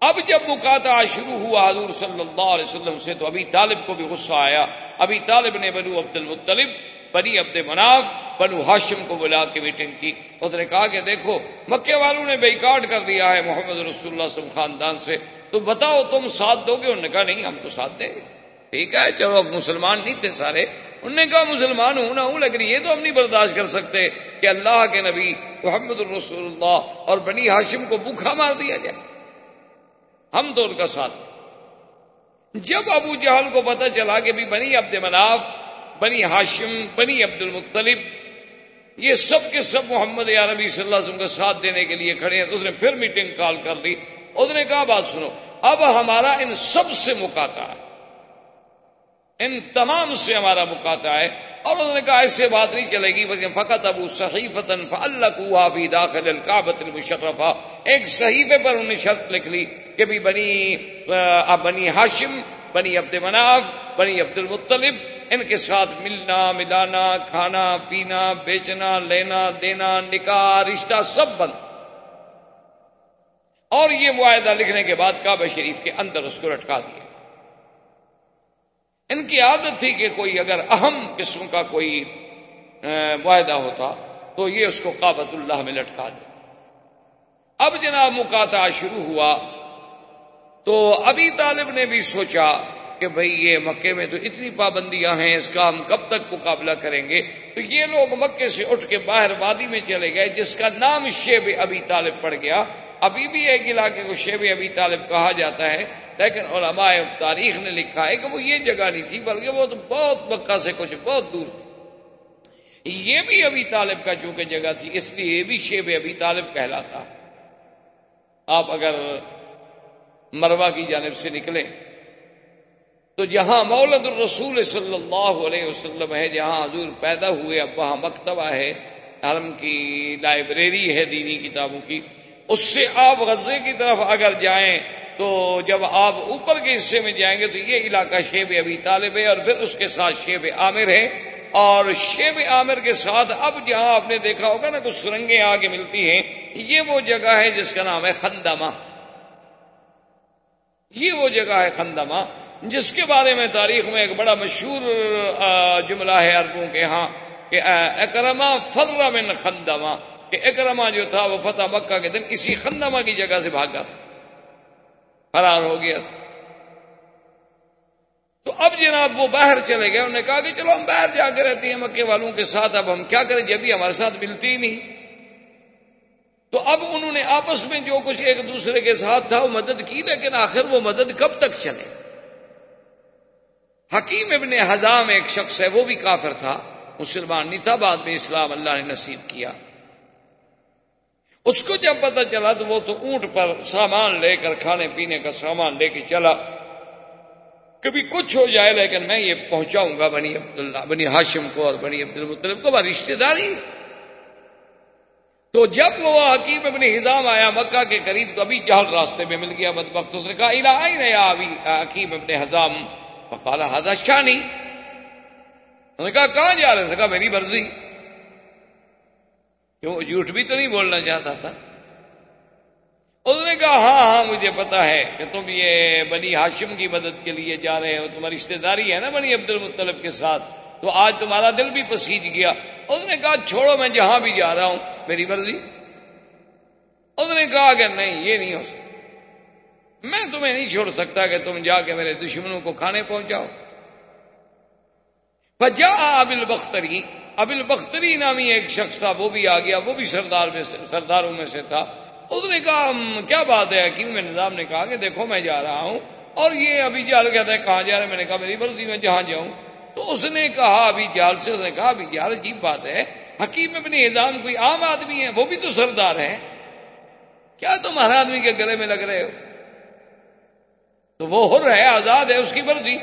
اب جب مکاتا شروع ہوا حضور صلی اللہ علیہ وسلم سے تو ابھی طالب کو بھی غصہ آیا۔ ابھی طالب نے بنو عبد المطلب بنی عبد مناف، بنو ہاشم کو بلا کے میٹنگ کی۔ اس نے کہا کہ دیکھو مکے والوں نے بیکاٹ کر دیا ہے محمد رسول اللہ وسلم خاندان سے۔ تو بتاؤ تم ساتھ دو گے؟ انہوں نے کہا نہیں، ہم تو ساتھ دیں گے۔ ٹھیک ہے، چلو اب مسلمان نہیں تھے سارے۔ انہوں نے کہا، مسلمان ہوں نہ ہوں، لیکن یہ تو ہم نہیں برداشت کر سکتے کہ اللہ کے نبی محمد الرسول اللہ اور بنی ہاشم کو بھوکھا مار دیا جائے۔ ہم تو ان کا ساتھ۔ جب ابو جہل کو پتہ چلا کہ بھی بنی عبد مناف، بنی ہاشم، بنی عبد المطلب، یہ سب کے سب محمد عربی صلی اللہ علیہ وسلم کا ساتھ دینے کے لیے کھڑے ہیں تو اس نے پھر میٹنگ کال کر لی۔ اس نے کہا، بات سنو، اب ہمارا ان سب سے مکاتا ہے۔ ان تمام سے ہمارا مکاتا ہے۔ اور انہوں نے کہا ایسے بات نہیں چلے گی، بلکہ فقط ابو صحیفتن اللہ فی داخل القابت المشرفہ۔ ایک صحیفے پر انہوں نے شرط لکھ لی کہ بھی بنی بنی ہاشم، بنی عبد مناف، بنی عبد المطلب، ان کے ساتھ ملنا، ملانا، کھانا، پینا، بیچنا، لینا، دینا، نکاح، رشتہ سب بند۔ اور یہ معاہدہ لکھنے کے بعد کعبہ شریف کے اندر اس کو لٹکا دیا۔ ان کی عادت تھی کہ کوئی اگر اہم قسم کا کوئی معاہدہ ہوتا تو یہ اس کو کابت اللہ میں لٹکا دے۔ اب جناب مکاتا شروع ہوا تو ابھی طالب نے بھی سوچا کہ بھئی یہ مکے میں تو اتنی پابندیاں ہیں، اس کا ہم کب تک مقابلہ کریں گے؟ تو یہ لوگ مکے سے اٹھ کے باہر وادی میں چلے گئے، جس کا نام شیب ابھی طالب پڑ گیا۔ ابھی بھی ایک علاقے کو شیب ابھی طالب کہا جاتا ہے، لیکن علماء تاریخ نے لکھا ہے کہ وہ یہ جگہ نہیں تھی، بلکہ وہ تو بہت مکہ سے کچھ بہت دور تھی۔ یہ بھی ابھی طالب کا چونکہ جگہ تھی، اس لیے یہ بھی شیب ابھی طالب کہلاتا۔ آپ اگر مروا کی جانب سے نکلے تو جہاں مولد الرسول صلی اللہ علیہ وسلم ہے، جہاں حضور پیدا ہوئے، اب وہاں مکتبہ ہے، حرم کی لائبریری ہے دینی کتابوں کی، اس سے آپ غزے کی طرف اگر جائیں تو جب آپ اوپر کے حصے میں جائیں گے تو یہ علاقہ شیب ابھی طالب ہے اور پھر اس کے ساتھ شیب عامر ہے۔ اور شیب عامر کے ساتھ اب جہاں آپ نے دیکھا ہوگا نا، کچھ سرنگیں آگے ملتی ہیں۔ یہ وہ جگہ ہے جس کا نام ہے خندامہ یہ وہ جگہ ہے خندمہ۔ جس کے بارے میں تاریخ میں ایک بڑا مشہور جملہ ہے عربوں کے ہاں کہ اکرما فر من خندمہ، کہ اکرما جو تھا وہ فتح مکہ کے دن اسی خندمہ کی جگہ سے بھاگا تھا، فرار ہو گیا تھا۔ تو اب جناب وہ باہر چلے گئے، انہوں نے کہا کہ چلو ہم باہر جا کے رہتے ہیں مکے والوں کے ساتھ، اب ہم کیا کریں، جب بھی ہمارے ساتھ ملتی ہی نہیں۔ تو اب انہوں نے آپس میں جو کچھ ایک دوسرے کے ساتھ تھا، وہ مدد کی، لیکن آخر وہ مدد کب تک چلے؟ حکیم ابن حضام ایک شخص ہے، وہ بھی کافر تھا، مسلمان نہیں تھا، بعد میں اسلام اللہ نے نصیب کیا۔ اس کو جب پتہ چلا تو وہ تو اونٹ پر سامان لے کر کھانے پینے کا سامان لے کے چلا۔ کبھی کچھ ہو جائے، لیکن میں یہ پہنچاؤں گا بنی عبداللہ، بنی ہاشم کو اور بنی عبد المطلب کو رشتے داری۔ تو جب وہ حکیم ابن ہزام آیا مکہ کے قریب، تو ابھی جہل راستے میں مل گیا بد وقت اس نے کہا، الہی نیا ابھی حکیم ابن ہزام فقال حضا شانی انہوں نے کہا، کہاں جا رہے تھے کہا، میری مرضی۔ کیوں؟ جھوٹ بھی تو نہیں بولنا چاہتا تھا۔ اس نے کہا ہاں ہاں مجھے پتا ہے کہ تم یہ بنی ہاشم کی مدد کے لیے جا رہے ہو، تمہاری رشتے داری ہے نا بنی عبد المطلب کے ساتھ۔ تو آج تمہارا دل بھی پسیج گیا۔ اس نے کہا، چھوڑو، میں جہاں بھی جا رہا ہوں، میری مرضی۔ اس نے کہا کہ نہیں، یہ نہیں ہو سکتا۔ میں تمہیں نہیں چھوڑ سکتا کہ تم جا کے میرے دشمنوں کو کھانے پہنچاؤ۔ بجا ابل بختری ابل بختری نامی ایک شخص تھا، وہ بھی آ گیا، وہ بھی سردار میں سے، سرداروں میں سے تھا۔ اس نے کہا کیا بات ہے؟ حکیم میں نظام نے کہا کہ دیکھو میں جا رہا ہوں اور یہ ابھی جال کہتا ہے، کہاں جا رہا ہے؟ میں نے کہا، میری مرضی، میں جہاں جاؤں۔ تو اس نے کہا، ابھی جال سے، اس نے کہا، ابھی جال عجیب بات ہے، حکیم ابن نظام کوئی عام آدمی ہے، وہ بھی تو سردار ہے۔ کیا تم ہر آدمی کے گلے میں لگ رہے ہو؟ تو وہ ہر ہے آزاد ہے، اس کی مرضی۔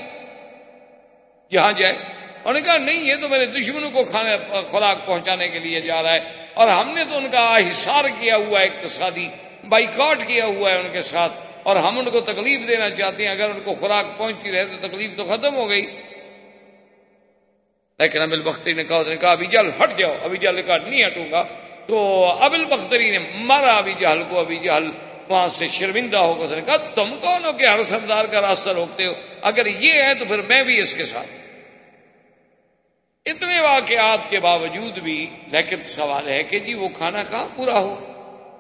جہاں جائے۔ انہوں نے کہا، نہیں، یہ تو میرے دشمنوں کو کھانے، خوراک پہنچانے کے لیے جا رہا ہے۔ اور ہم نے تو ان کا حصار کیا ہوا ہے، اقتصادی بائیکاٹ کیا ہوا ہے ان کے ساتھ۔ اور ہم ان کو تکلیف دینا چاہتے ہیں۔ اگر ان کو خوراک پہنچتی رہے تو تکلیف تو ختم ہو گئی۔ لیکن ابل بختری نے کہا، اس نے کہا ابھی جل ہٹ جاؤ۔ ابھی جل کا نہیں ہٹوں گا۔ تو ابل بختری نے مارا ابھی جہل کو۔ ابھی جہل وہاں سے شرمندہ ہو کر اس نے کہا، تم کون ہو کہ ہر سردار کا راستہ روکتے ہو؟ اگر یہ ہے تو پھر میں بھی اس کے ساتھ اتنے واقعات کے باوجود بھی لیکن سوال ہے کہ جی وہ کھانا کہاں پورا ہو؟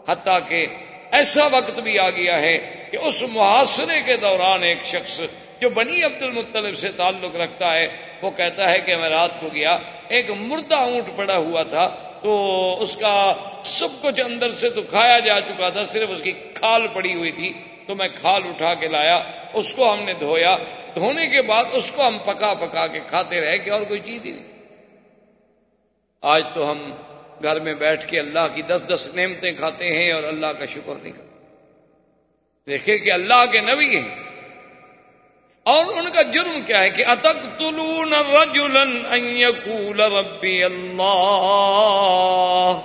حتیٰ کہ ایسا وقت بھی آ گیا ہے کہ اس محاصرے کے دوران ایک شخص جو بنی عبد المطلب سے تعلق رکھتا ہے، وہ کہتا ہے کہ میں رات کو گیا، ایک مردہ اونٹ پڑا ہوا تھا تو اس کا سب کچھ اندر سے تو کھایا جا چکا تھا، صرف اس کی کھال پڑی ہوئی تھی۔ تو میں کھال اٹھا کے لایا، اس کو ہم نے دھویا۔ دھونے کے بعد اس کو ہم پکا پکا کے کھاتے رہے کہ اور کوئی چیز ہی نہیں۔ آج تو ہم گھر میں بیٹھ کے اللہ کی دس دس نعمتیں کھاتے ہیں اور اللہ کا شکر نہیں کرتے۔ دیکھیں کہ اللہ کے نبی ہیں۔ اور ان کا جرم کیا ہے کہ اتک تلون رجولن ربی اللہ۔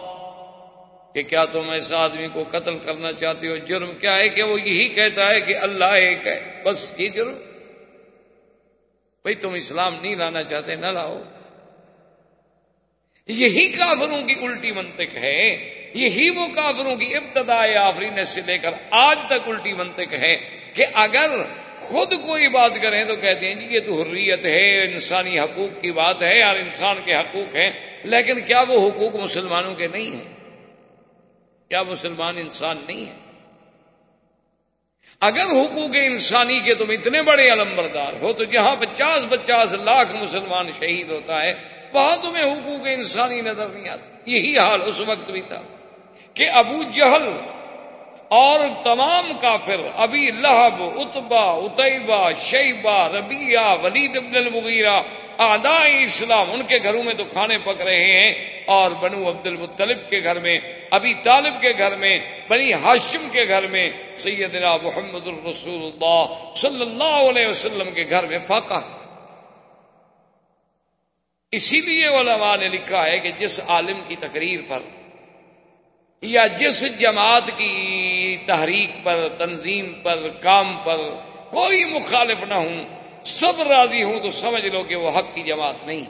کہ کیا تم ایسا آدمی کو قتل کرنا چاہتے ہو؟ جرم کیا ہے کہ وہ یہی کہتا ہے کہ اللہ ایک ہے؟ بس یہ جرم۔ بھائی تم اسلام نہیں لانا چاہتے، نہ لاؤ۔ یہی کافروں کی الٹی منطق ہے۔ یہی وہ کافروں کی ابتدا آفرین سے لے کر آج تک الٹی منطق ہے کہ اگر خود کوئی بات کریں تو کہتے ہیں جی یہ تو حریت ہے، انسانی حقوق کی بات ہے اور انسان کے حقوق ہیں، لیکن کیا وہ حقوق مسلمانوں کے نہیں ہیں؟ کیا مسلمان انسان نہیں ہے اگر حقوق انسانی کے تم اتنے بڑے علمبردار ہو تو جہاں پچاس پچاس لاکھ مسلمان شہید ہوتا ہے، وہاں تمہیں حقوق انسانی نظر نہیں آتا یہی حال اس وقت بھی تھا کہ ابو جہل اور تمام کافر ابھی لہب اتبا اتبا شیبہ ربیہ ولید ابن المغیرہ آداء اسلام، ان کے گھروں میں تو کھانے پک رہے ہیں، اور بنو عبد المطلب کے گھر میں ابھی طالب کے گھر میں، بنی ہاشم کے گھر میں، سیدنا محمد الرسول اللہ صلی اللہ علیہ وسلم کے گھر میں فاقہ اسی لیے علماء نے لکھا ہے کہ جس عالم کی تقریر پر یا جس جماعت کی تحریک پر، تنظیم پر، کام پر کوئی مخالف نہ ہوں، سب راضی ہوں تو سمجھ لو کہ وہ حق کی جماعت نہیں۔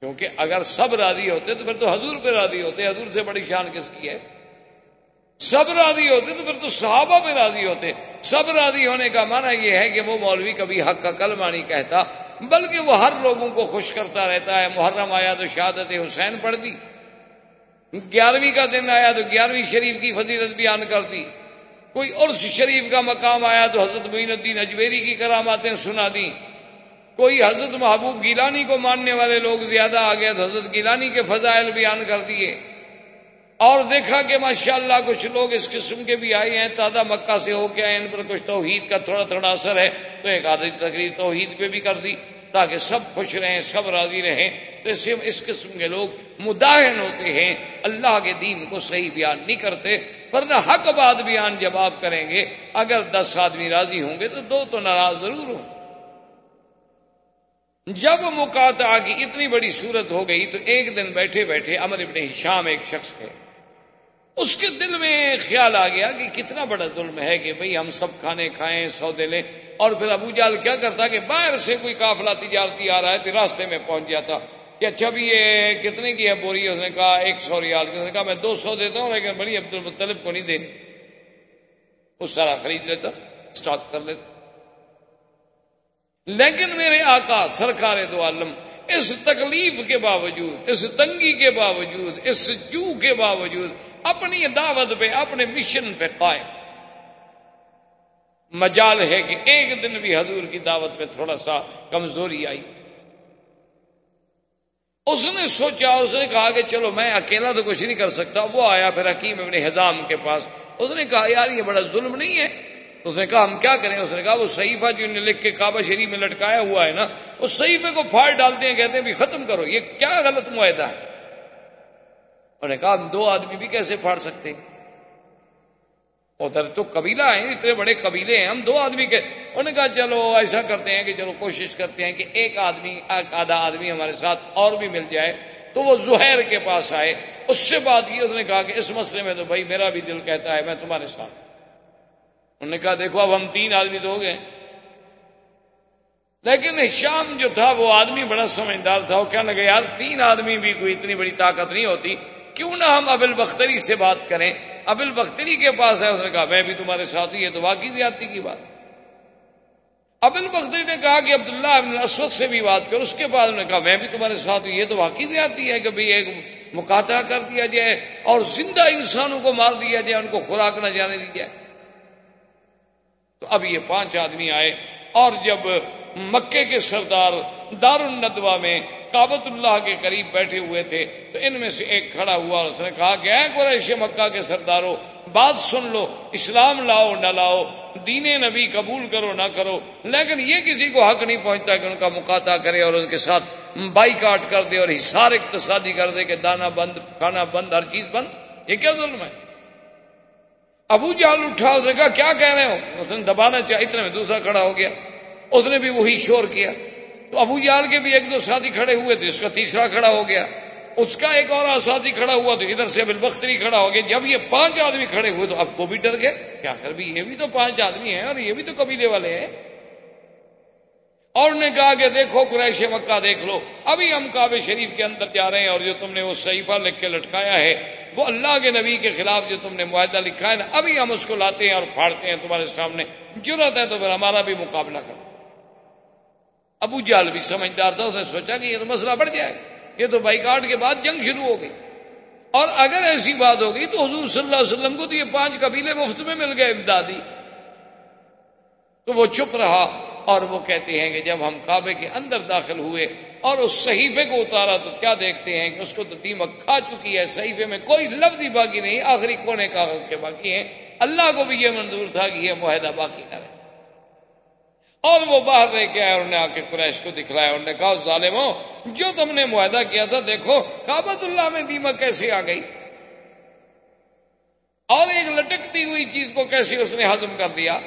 کیونکہ اگر سب راضی ہوتے تو پھر تو حضور پہ راضی ہوتے، حضور سے بڑی شان کس کی ہے؟ سب راضی ہوتے تو پھر تو صحابہ بھی راضی ہوتے۔ سب راضی ہونے کا معنی یہ ہے کہ وہ مولوی کبھی حق کا کلمہ نہیں کہتا، بلکہ وہ ہر لوگوں کو خوش کرتا رہتا ہے، محرم آیا تو شہادت حسین پڑھ دی۔ گیارہویں کا دن آیا تو گیارہویں شریف کی فضیلت بیان کر دی کوئی عرس شریف کا مقام آیا تو حضرت معین الدین اجمیری کی کراماتیں سنا دی کوئی حضرت محبوب گیلانی کو ماننے والے لوگ زیادہ آ گئے تو حضرت گیلانی کے فضائل بیان کر دیے۔ اور دیکھا کہ ماشاءاللہ کچھ لوگ اس قسم کے بھی آئے ہیں، تازہ مکہ سے ہو کے آئے ان پر کچھ توحید کا تھوڑا تھوڑا اثر ہے۔ تو ایک آدھی تقریر توحید پہ بھی کر دی۔ تاکہ سب خوش رہیں، سب راضی رہیں۔ تو اس اس قسم کے لوگ مداحن ہوتے ہیں۔ اللہ کے دین کو صحیح بیان نہیں کرتے، ورنہ حق بات بیان جب آپ کریں گے، اگر دس آدمی راضی ہوں گے تو دو تو ناراض ضرور ہوں۔ جب مکاتا کی اتنی بڑی صورت ہو گئی تو ایک دن بیٹھے بیٹھے امر ابن ہشام ایک شخص تھے۔ اس کے دل میں خیال آ گیا کہ کتنا بڑا ظلم ہے کہ بھئی ہم سب کھانے کھائیں، سودے لیں۔ اور پھر ابو جال کیا کرتا کہ باہر سے کوئی قافلہ تجارتی آ رہا ہے، تو راستے میں پہنچ جاتا۔ کہ اچھا بھی یہ کتنے کی ہے بوری؟ اس نے کہا ایک سو ریال۔ اس نے کہا میں دو سو دیتا ہوں، لیکن بڑی عبد المطلب کو نہیں دینی۔ وہ سارا خرید لیتا اسٹاک کر لیتا۔ لیکن میرے آقا سرکار دو عالم اس تکلیف کے باوجود، اس تنگی کے باوجود، اس جو کے باوجود اپنی دعوت پہ، اپنے مشن پہ قائم۔ مجال ہے کہ ایک دن بھی حضور کی دعوت میں تھوڑا سا کمزوری آئی۔ اس نے سوچا، اس نے کہا کہ چلو میں اکیلا تو کچھ نہیں کر سکتا، وہ آیا پھر حکیم اپنے حزام کے پاس۔ اس نے کہا، یار یہ بڑا ظلم نہیں ہے۔ اس نے کہا، ہم کیا کریں؟ اس نے کہا، وہ صحیفہ جو نے لکھ کے کعبہ شریف میں لٹکایا ہوا ہے نا، اس صحیفے کو پھاڑ ڈالتے ہیں کہتے ہیں بھی ختم کرو، یہ کیا غلط معاہدہ ہے؟ انہوں نے کہا، ہم دو آدمی بھی کیسے پھاڑ سکتے؟ ادھر تو قبیلہ ہیں، اتنے بڑے قبیلے ہیں، ہم دو آدمی کے۔ انہوں نے کہا، چلو، ایسا کرتے ہیں کہ چلو کوشش کرتے ہیں کہ ایک آدمی، ایک آدھا آدمی ہمارے ساتھ اور بھی مل جائے۔ تو وہ زہیر کے پاس آئے۔ اس سے بات کی، اس نے کہا کہ اس مسئلے میں تو بھائی میرا بھی دل کہتا ہے، میں تمہارے ساتھ انہوں نے کہا، دیکھو، اب ہم تین آدمی تو ہو گئے لیکن شام جو تھا، وہ آدمی بڑا سمجھدار تھا وہ کہنے لگا، یار، تین آدمی بھی کوئی اتنی بڑی طاقت نہیں ہوتی. کیوں نہ ہم ابل بختری سے بات کریں؟ ابل بختری کے پاس ہے اس نے کہا، میں بھی تمہارے ساتھ ہوں، یہ تو واقعی زیادتی کی بات. ابل بختری نے کہا کہ عبداللہ ابن اسود سے بھی بات کر، اس کے بعد نے کہا، میں بھی تمہارے ساتھ ہوں، یہ تو واقعی زیادتی ہے کہ بھئی ایک مکاتا کر دیا جائے اور زندہ انسانوں کو مار دیا جائے، ان کو خوراک نہ جانے دی جائے. تو اب یہ پانچ آدمی آئے اور جب مکے کے سردار دار الندوا میں کابت اللہ کے قریب بیٹھے ہوئے تھے تو ان میں سے ایک کھڑا ہوا اور اس نے کہا کہ اے قریش مکہ کے سرداروں، بات سن لو، اسلام لاؤ، نہ لاؤ، دین نبی قبول کرو، نہ کرو۔ لیکن یہ کسی کو حق نہیں پہنچتا کہ ان کا مقاطع کرے اور ان کے ساتھ بائی کاٹ کر دے اور حصار اقتصادی کر دے کہ دانا بند، کھانا بند، ہر چیز بند۔ یہ کیا ظلم ہے؟ ابو جال اٹھا اس نے کہا کیا کہہ رہے ہو؟ اس نے دبانا چاہیے اتنے میں دوسرا کھڑا ہو گیا۔ اس نے بھی وہی شور کیا۔ تو ابو جال کے بھی ایک دو ساتھی کھڑے ہوئے تھے، اس کا تیسرا کھڑا ہو گیا۔ اس کا ایک اور ساتھی کھڑا ہوا تو ادھر سے ابل بختری کھڑا ہو گیا۔ جب یہ پانچ آدمی کھڑے ہوئے تو اب وہ بھی ڈر گئے۔ کیا کر بھی، یہ بھی تو پانچ آدمی ہیں اور یہ بھی تو قبیلے والے ہیں۔ اور نے کہا کہ دیکھو قریش مکہ دیکھ لو۔ ابھی ہم کعبے شریف کے اندر جا رہے ہیں اور جو تم نے وہ صحیفہ لکھ کے لٹکایا ہے، وہ اللہ کے نبی کے خلاف جو تم نے معاہدہ لکھا ہے نا، ابھی ہم اس کو لاتے ہیں اور پھاڑتے ہیں تمہارے سامنے۔ ضرورت ہے تو پھر ہمارا بھی مقابلہ کرو۔ ابو جال بھی سمجھدار تھا، اس نے سوچا کہ یہ تو مسئلہ بڑھ جائے۔ گا یہ تو بائی کاٹ کے بعد جنگ شروع ہو گئی۔ اور اگر ایسی بات ہو گئی تو حضور صلی اللہ علیہ وسلم کو تو یہ پانچ قبیلے مفت میں مل گئے، امدادی۔ تو وہ چپ رہا اور وہ کہتے ہیں کہ جب ہم کعبے کے اندر داخل ہوئے اور اس صحیفے کو اتارا تو کیا دیکھتے ہیں کہ اس کو تو دیمک کھا چکی ہے، صحیفے میں کوئی لفظ ہی باقی نہیں، آخری کونے کاغذ کے باقی ہیں۔ اللہ کو بھی یہ منظور تھا کہ یہ معاہدہ باقی نہ رہے۔ اور وہ باہر لے کے آئے انہوں نے آ کے قریش کو دکھلایا انہوں نے کہا ظالموں، جو تم نے معاہدہ کیا تھا، دیکھو کابت اللہ میں دیمک کیسے آ گئی۔ اور ایک لٹکتی ہوئی چیز کو کیسے اس نے ہضم کر دیا۔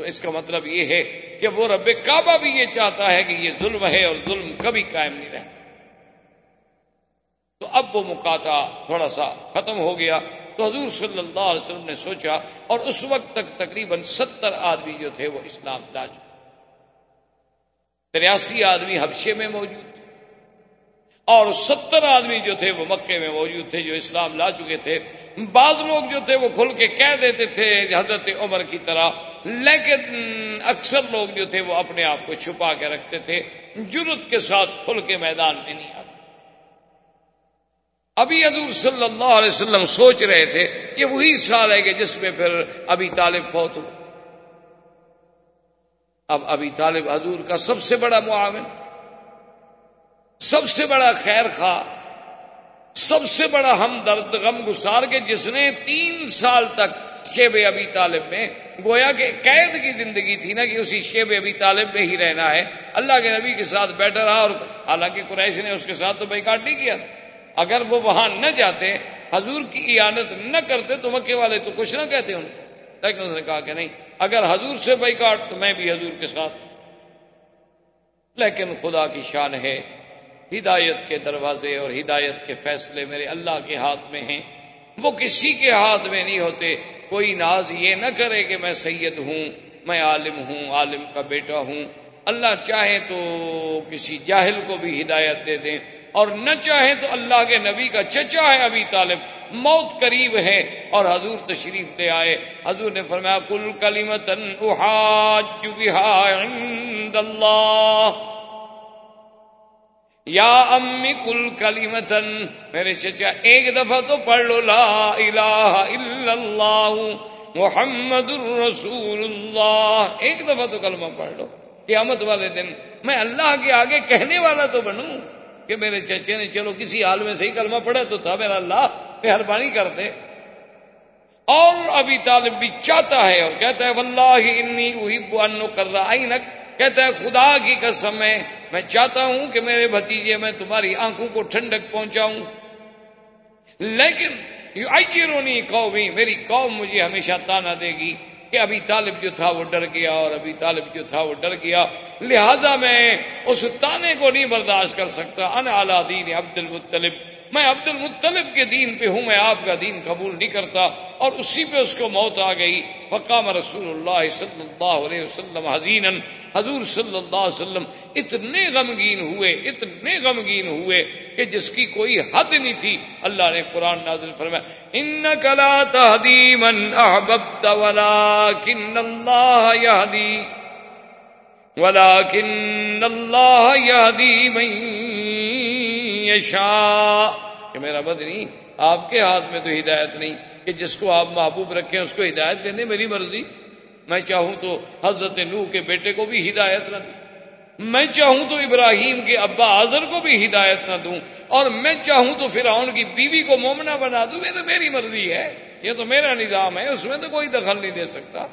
تو اس کا مطلب یہ ہے کہ وہ رب کعبہ بھی یہ چاہتا ہے کہ یہ ظلم ہے اور ظلم کبھی قائم نہیں رہتا تو اب وہ مکاتا تھوڑا سا ختم ہو گیا۔ تو حضور صلی اللہ علیہ وسلم نے سوچا اور اس وقت تک تقریباً ستر آدمی جو تھے وہ اسلام لا چکے۔ تریاسی آدمی حبشے میں موجود تھے۔ اور ستر آدمی جو تھے وہ مکے میں موجود تھے، جو اسلام لا چکے تھے۔ بعض لوگ جو تھے وہ کھل کے کہہ دیتے تھے حضرت عمر کی طرح۔ لیکن اکثر لوگ جو تھے وہ اپنے آپ کو چھپا کے رکھتے تھے۔ جرت کے ساتھ کھل کے میدان میں نہیں آتے۔ ابھی حضور صلی اللہ علیہ وسلم سوچ رہے تھے کہ وہی سال ہے کہ جس میں پھر ابھی طالب فوت ہو۔ اب ابھی طالب حضور کا سب سے بڑا معاون۔ سب سے بڑا خیر خواہ، سب سے بڑا ہم درد غم گسار کے جس نے تین سال تک شیب ابھی طالب میں، گویا کہ قید کی زندگی تھی نا کہ اسی شیب ابھی طالب میں ہی رہنا ہے۔ اللہ کے نبی کے ساتھ بیٹھا رہا اور حالانکہ قریش نے اس کے ساتھ تو بیکاٹ نہیں کیا۔ اگر وہ وہاں نہ جاتے، حضور کی اعانت نہ کرتے تو مکے والے تو کچھ نہ کہتے ان کو۔ لیکن اس نے کہا کہ نہیں، اگر حضور سے بیکاٹ تو میں بھی حضور کے ساتھ۔ لیکن خدا کی شان ہے۔ ہدایت کے دروازے اور ہدایت کے فیصلے میرے اللہ کے ہاتھ میں ہیں۔ وہ کسی کے ہاتھ میں نہیں ہوتے۔ کوئی ناز یہ نہ کرے کہ میں سید ہوں، میں عالم ہوں، عالم کا بیٹا ہوں۔ اللہ چاہے تو کسی جاہل کو بھی ہدایت دے دیں۔ اور نہ چاہے تو اللہ کے نبی کا چچا ہے ابھی طالب۔ موت قریب ہے اور حضور تشریف لے آئے۔ حضور نے فرمایا کل کلیمتن عند اللہ۔ یا امی کل کلیمتن میرے چچا، ایک دفعہ تو پڑھ لو، لا الہ الا اللہ، محمد الرسول اللہ، ایک دفعہ تو کلمہ پڑھ لو، قیامت والے دن۔ میں اللہ کے آگے کہنے والا تو بنوں کہ میرے چچے نے، چلو کسی حال میں صحیح کلمہ پڑھا تو تھا میرا اللہ، مہربانی کرتے۔ اور ابھی طالب بھی چاہتا ہے اور کہتا ہے، واللہ انی احب ان کر کہتا ہے، خدا کی قسم ہے میں چاہتا ہوں کہ میرے بھتیجے میں تمہاری آنکھوں کو ٹھنڈک پہنچاؤں۔ لیکن آئیے رونی قومی، میری قوم مجھے ہمیشہ تانا دے گی۔ کہ ابھی طالب جو تھا وہ ڈر گیا اور ابھی طالب جو تھا وہ ڈر گیا۔ لہذا میں اس تانے کو نہیں برداشت کر سکتا۔ ان اعلیٰ دین عبد المطلب۔ میں عبد المطلب کے دین پہ ہوں، میں آپ کا دین قبول نہیں کرتا۔ اور اسی پہ اس کو موت آ گئی۔ فقام رسول اللہ صلی اللہ علیہ وسلم حزین حضور صلی اللہ علیہ وسلم اتنے غمگین ہوئے، اتنے غمگین ہوئے کہ جس کی کوئی حد نہیں تھی۔ اللہ نے قرآن نازل فرمایا ان کلا تحدی من احببت ولكن الله يهدي، ولكن الله يهدي من يشاء۔ کہ میرا بدنی آپ کے ہاتھ میں تو ہدایت نہیں۔ کہ جس کو آپ محبوب رکھیں، اس کو ہدایت دینے میری مرضی۔ میں چاہوں تو حضرت نوح کے بیٹے کو بھی ہدایت نہ دوں میں چاہوں تو ابراہیم کے ابا آزر کو بھی ہدایت نہ دوں اور میں چاہوں تو فرعون کی بیوی کو مومنا بنا دوں، یہ تو میری مرضی ہے، یہ تو میرا نظام ہے، اس میں تو کوئی دخل نہیں دے سکتا۔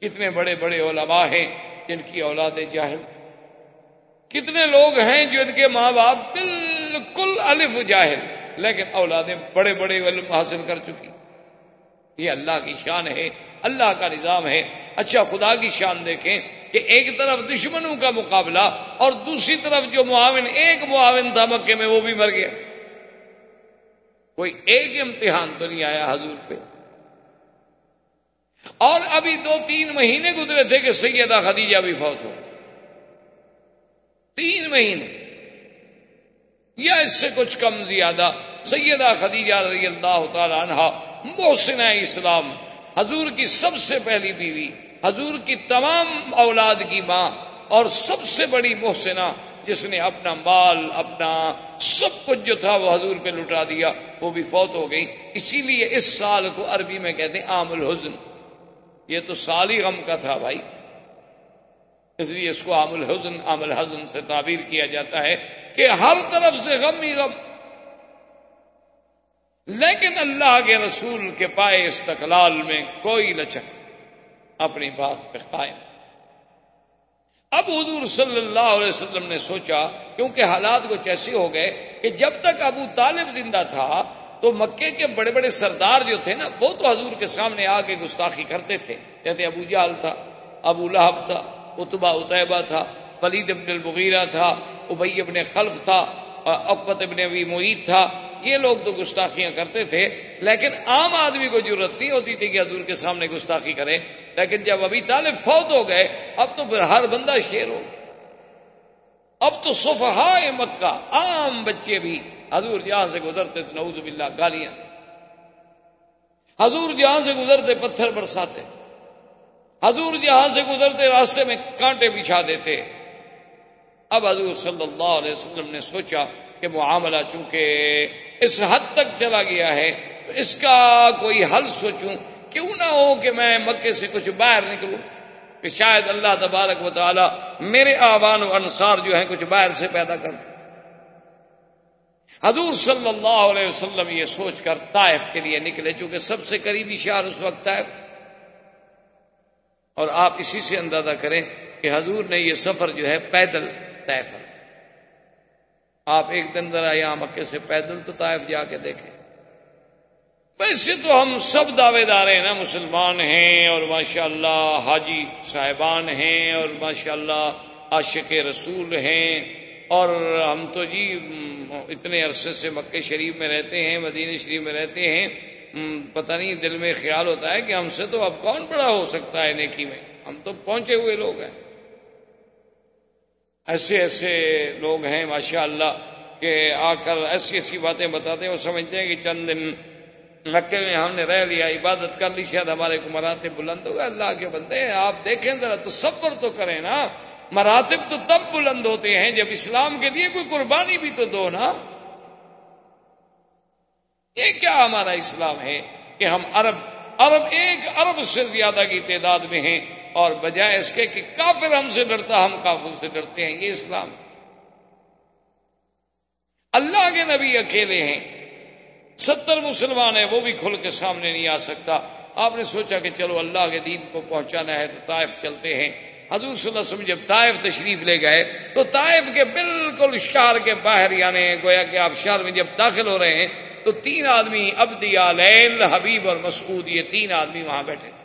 کتنے بڑے بڑے علماء ہیں جن کی اولاد جاہل۔ کتنے لوگ ہیں جو ان کے ماں باپ بالکل الف جاہل، لیکن اولادیں بڑے بڑے علم حاصل کر چکی۔ یہ اللہ کی شان ہے، اللہ کا نظام ہے۔ اچھا خدا کی شان دیکھیں کہ ایک طرف دشمنوں کا مقابلہ اور دوسری طرف جو معاون، ایک معاون تھا مکے میں، وہ بھی مر گیا۔ کوئی ایک امتحان تو نہیں آیا حضور پہ۔ اور ابھی دو، تین مہینے گزرے تھے کہ سیدہ خدیجہ بھی فوت ہو۔ تین مہینے۔ یا اس سے کچھ کم زیادہ۔ سیدہ خدیجہ رضی اللہ تعالی عنہ محسن اسلام، حضور کی سب سے پہلی بیوی، حضور کی تمام اولاد کی ماں اور سب سے بڑی محسنہ جس نے اپنا مال، اپنا سب کچھ جو تھا وہ حضور پہ لٹا دیا، وہ بھی فوت ہو گئی۔ اسی لیے اس سال کو عربی میں کہتے ہیں عام الحزن۔ یہ تو سال ہی غم کا تھا بھائی۔ اس لیے اس کو عام الحزن عام الحزن سے تعبیر کیا جاتا ہے کہ ہر طرف سے غم ہی غم۔ لیکن اللہ کے رسول کے پائے استقلال میں کوئی لچک اپنی بات پہ قائم۔ اب حضور صلی اللہ علیہ وسلم نے سوچا، کیونکہ حالات کچھ ایسے ہو گئے کہ جب تک ابو طالب زندہ تھا، تو مکے کے بڑے بڑے سردار جو تھے نا، وہ تو حضور کے سامنے آ کے گستاخی کرتے تھے۔ جیسے ابو جال تھا، ابو لہب تھا اتبا اتبا تھا پلید ابن المغیرہ تھا ابئی ابن خلف تھا، اقبت ابن ابی معید تھا یہ لوگ تو گستاخیاں کرتے تھے، لیکن عام آدمی کو ضرورت نہیں ہوتی تھی کہ حضور کے سامنے گستاخی کرے۔ لیکن جب ابھی طالب فوت ہو گئے، اب تو پھر ہر بندہ شیر ہو۔ اب تو صفحائے مکہ، عام بچے بھی حضور جہاں سے گزرتے تو نعوذ باللہ، گالیاں۔ حضور جہاں سے گزرتے، پتھر برساتے۔ حضور جہاں سے گزرتے، راستے میں کانٹے بچھا دیتے۔ اب حضور صلی اللہ علیہ وسلم نے سوچا کہ معاملہ چونکہ اس حد تک چلا گیا ہے، تو اس کا کوئی حل سوچوں، کیوں نہ ہو کہ میں مکے سے کچھ باہر نکلوں؟ کہ شاید اللہ تبارک و تعالی میرے آبان و انصار جو ہیں کچھ باہر سے پیدا کر حضور صلی اللہ علیہ وسلم یہ سوچ کر طائف کے لیے نکلے، چونکہ سب سے قریبی شہر اس وقت طائف تھا۔ اور آپ اسی سے اندازہ کریں کہ حضور نے یہ سفر جو ہے پیدل طے آپ ایک دن ذرا یہاں مکے سے پیدل تو طائف جا کے دیکھیں۔ ویسے تو ہم سب دعوے دار ہیں نا، مسلمان ہیں اور ماشاء اللہ حاجی صاحبان ہیں اور ماشاء اللہ عاشق رسول ہیں۔ اور ہم تو جی اتنے عرصے سے مکے شریف میں رہتے ہیں، مدینہ شریف میں رہتے ہیں۔ پتہ نہیں، دل میں خیال ہوتا ہے کہ ہم سے تو اب کون بڑا ہو سکتا ہے نیکی میں۔ ہم تو پہنچے ہوئے لوگ ہیں۔ ایسے ایسے لوگ ہیں ماشاء اللہ کہ آ کر ایسی ایسی باتیں بتاتے ہیں وہ سمجھتے ہیں کہ چند دن مکے میں ہم نے رہ لیا، عبادت کر لی، شاید ہمارے کو مراتے بلند ہو گئے۔ اللہ کے بندے ہیں، آپ دیکھیں ذرا تو صبر تو کریں نا۔ مراتب تو تب بلند ہوتے ہیں جب اسلام کے لیے کوئی قربانی بھی تو دو نا۔ یہ کیا ہمارا اسلام ہے کہ ہم عرب عرب ایک ارب سے زیادہ کی تعداد میں ہیں۔ اور بجائے اس کے کہ کافر ہم سے ڈرتا، ہم کافر سے ڈرتے ہیں، یہ اسلام۔ اللہ کے نبی اکیلے ہیں۔ ستر مسلمان ہیں، وہ بھی کھل کے سامنے نہیں آ سکتا۔ آپ نے سوچا کہ چلو اللہ کے دین کو پہنچانا ہے تو طائف چلتے ہیں۔ حضور صلی اللہ علیہ وسلم جب طائف تشریف لے گئے، تو طائف کے بالکل شہر کے باہر یعنی گویا کہ آپ شہر میں جب داخل ہو رہے ہیں، تو تین آدمی ابدیا لیل حبیب اور مسعود، یہ تین آدمی وہاں بیٹھے۔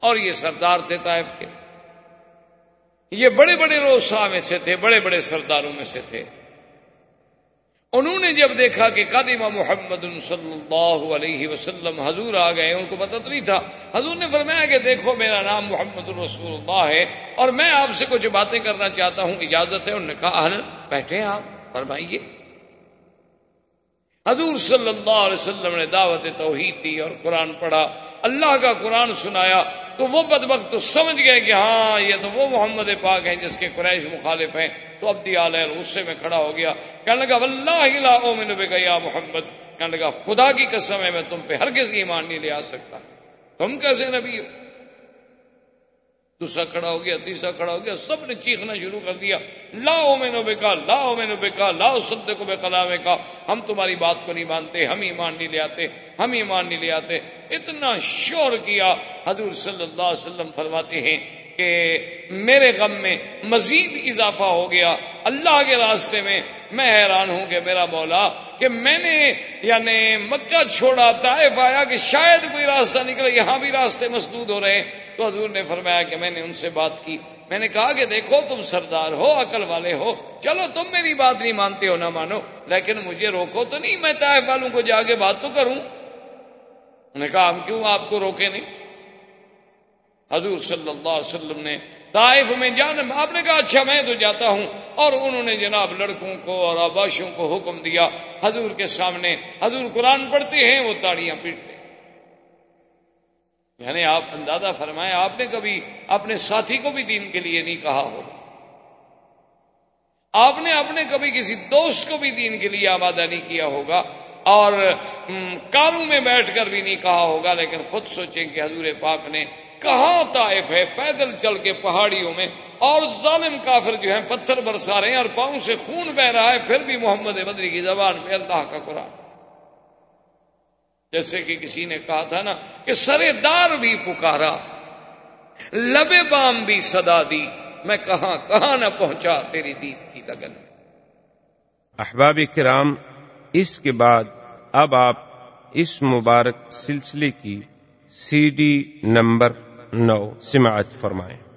اور یہ سردار تھے طائف کے۔ یہ بڑے بڑے روسا میں سے تھے، بڑے بڑے سرداروں میں سے تھے۔ انہوں نے جب دیکھا کہ قادمہ محمد صلی اللہ علیہ وسلم حضور آ گئے، ان کو پتہ تو نہیں تھا۔ حضور نے فرمایا کہ دیکھو، میرا نام محمد الرسول اللہ ہے اور میں آپ سے کچھ باتیں کرنا چاہتا ہوں، اجازت ہے۔ انہوں نے کہا بیٹھے آپ، فرمائیے۔ حضور صلی اللہ علیہ وسلم نے دعوت توحید دی اور قرآن پڑھا۔ اللہ کا قرآن سنایا تو وہ بدبخت تو سمجھ گئے کہ ہاں یہ تو وہ محمد پاک ہیں جس کے قریش مخالف ہیں۔ تو اب دیا غصے میں کھڑا ہو گیا۔ کہنے لگا اللہ اومن بے گیا محمد۔ کہنے لگا، خدا کی قسم ہے، میں تم پہ ہرگز ایمان نہیں لے آ سکتا۔ تم کیسے نبی ہو؟ دوسرا کھڑا ہو گیا، تیسرا کھڑا ہو گیا، سب نے چیخنا شروع کر دیا۔ لاؤ میں نو بیکا لاؤ میں نو بیکا لاؤ سدے کو بے کلام کا ہم تمہاری بات کو نہیں مانتے، ہم ایمان نہیں لے آتے، ہم ایمان نہیں لے آتے۔ اتنا شور کیا۔ حضور صلی اللہ علیہ وسلم فرماتے ہیں کہ میرے غم میں مزید اضافہ ہو گیا۔ اللہ کے راستے میں میں حیران ہوں کہ میرا مولا، کہ میں نے یعنی مکہ چھوڑا، طائف آیا کہ شاید کوئی راستہ نکلے، یہاں بھی راستے مسدود ہو رہے ہیں۔ تو حضور نے فرمایا کہ میں نے ان سے بات کی۔ میں نے کہا کہ دیکھو، تم سردار ہو، عقل والے ہو۔ چلو، تم میری بات نہیں مانتے ہو، نہ مانو۔ لیکن مجھے روکو تو نہیں، میں طائف والوں کو جا کے بات تو کروں۔ انہوں نے کہا، ہم کیوں آپ کو روکے نہیں؟ حضور صلی اللہ علیہ وسلم نے طائف میں جان آپ نے کہا اچھا میں تو جاتا ہوں۔ اور انہوں نے جناب لڑکوں کو اور آباشوں کو حکم دیا۔ حضور کے سامنے حضور قرآن پڑھتے ہیں، وہ تاڑیاں پیٹتے یعنی آپ اندازہ فرمائے آپ نے کبھی اپنے ساتھی کو بھی دین کے لیے نہیں کہا ہو۔ آپ نے اپنے کبھی کسی دوست کو بھی دین کے لیے آبادہ نہیں کیا ہوگا۔ اور کاروں میں بیٹھ کر بھی نہیں کہا ہوگا، لیکن خود سوچیں کہ حضور پاک نے کہاں طائف ہے؟ پیدل چل کے پہاڑیوں میں اور ظالم کافر جو ہیں پتھر برسا رہے ہیں اور پاؤں سے خون بہ رہا ہے، پھر بھی محمد بدری کی زبان پہ اللہ کا قرآن۔ جیسے کہ کسی نے کہا تھا نا کہ سرے دار بھی پکارا لبے بام بھی صدا دی، میں کہاں کہاں نہ پہنچا تیری دید کی لگن۔ احباب کرام، اس کے بعد اب آپ اس مبارک سلسلے کی سی ڈی نمبر نو سماعت فرمائیں۔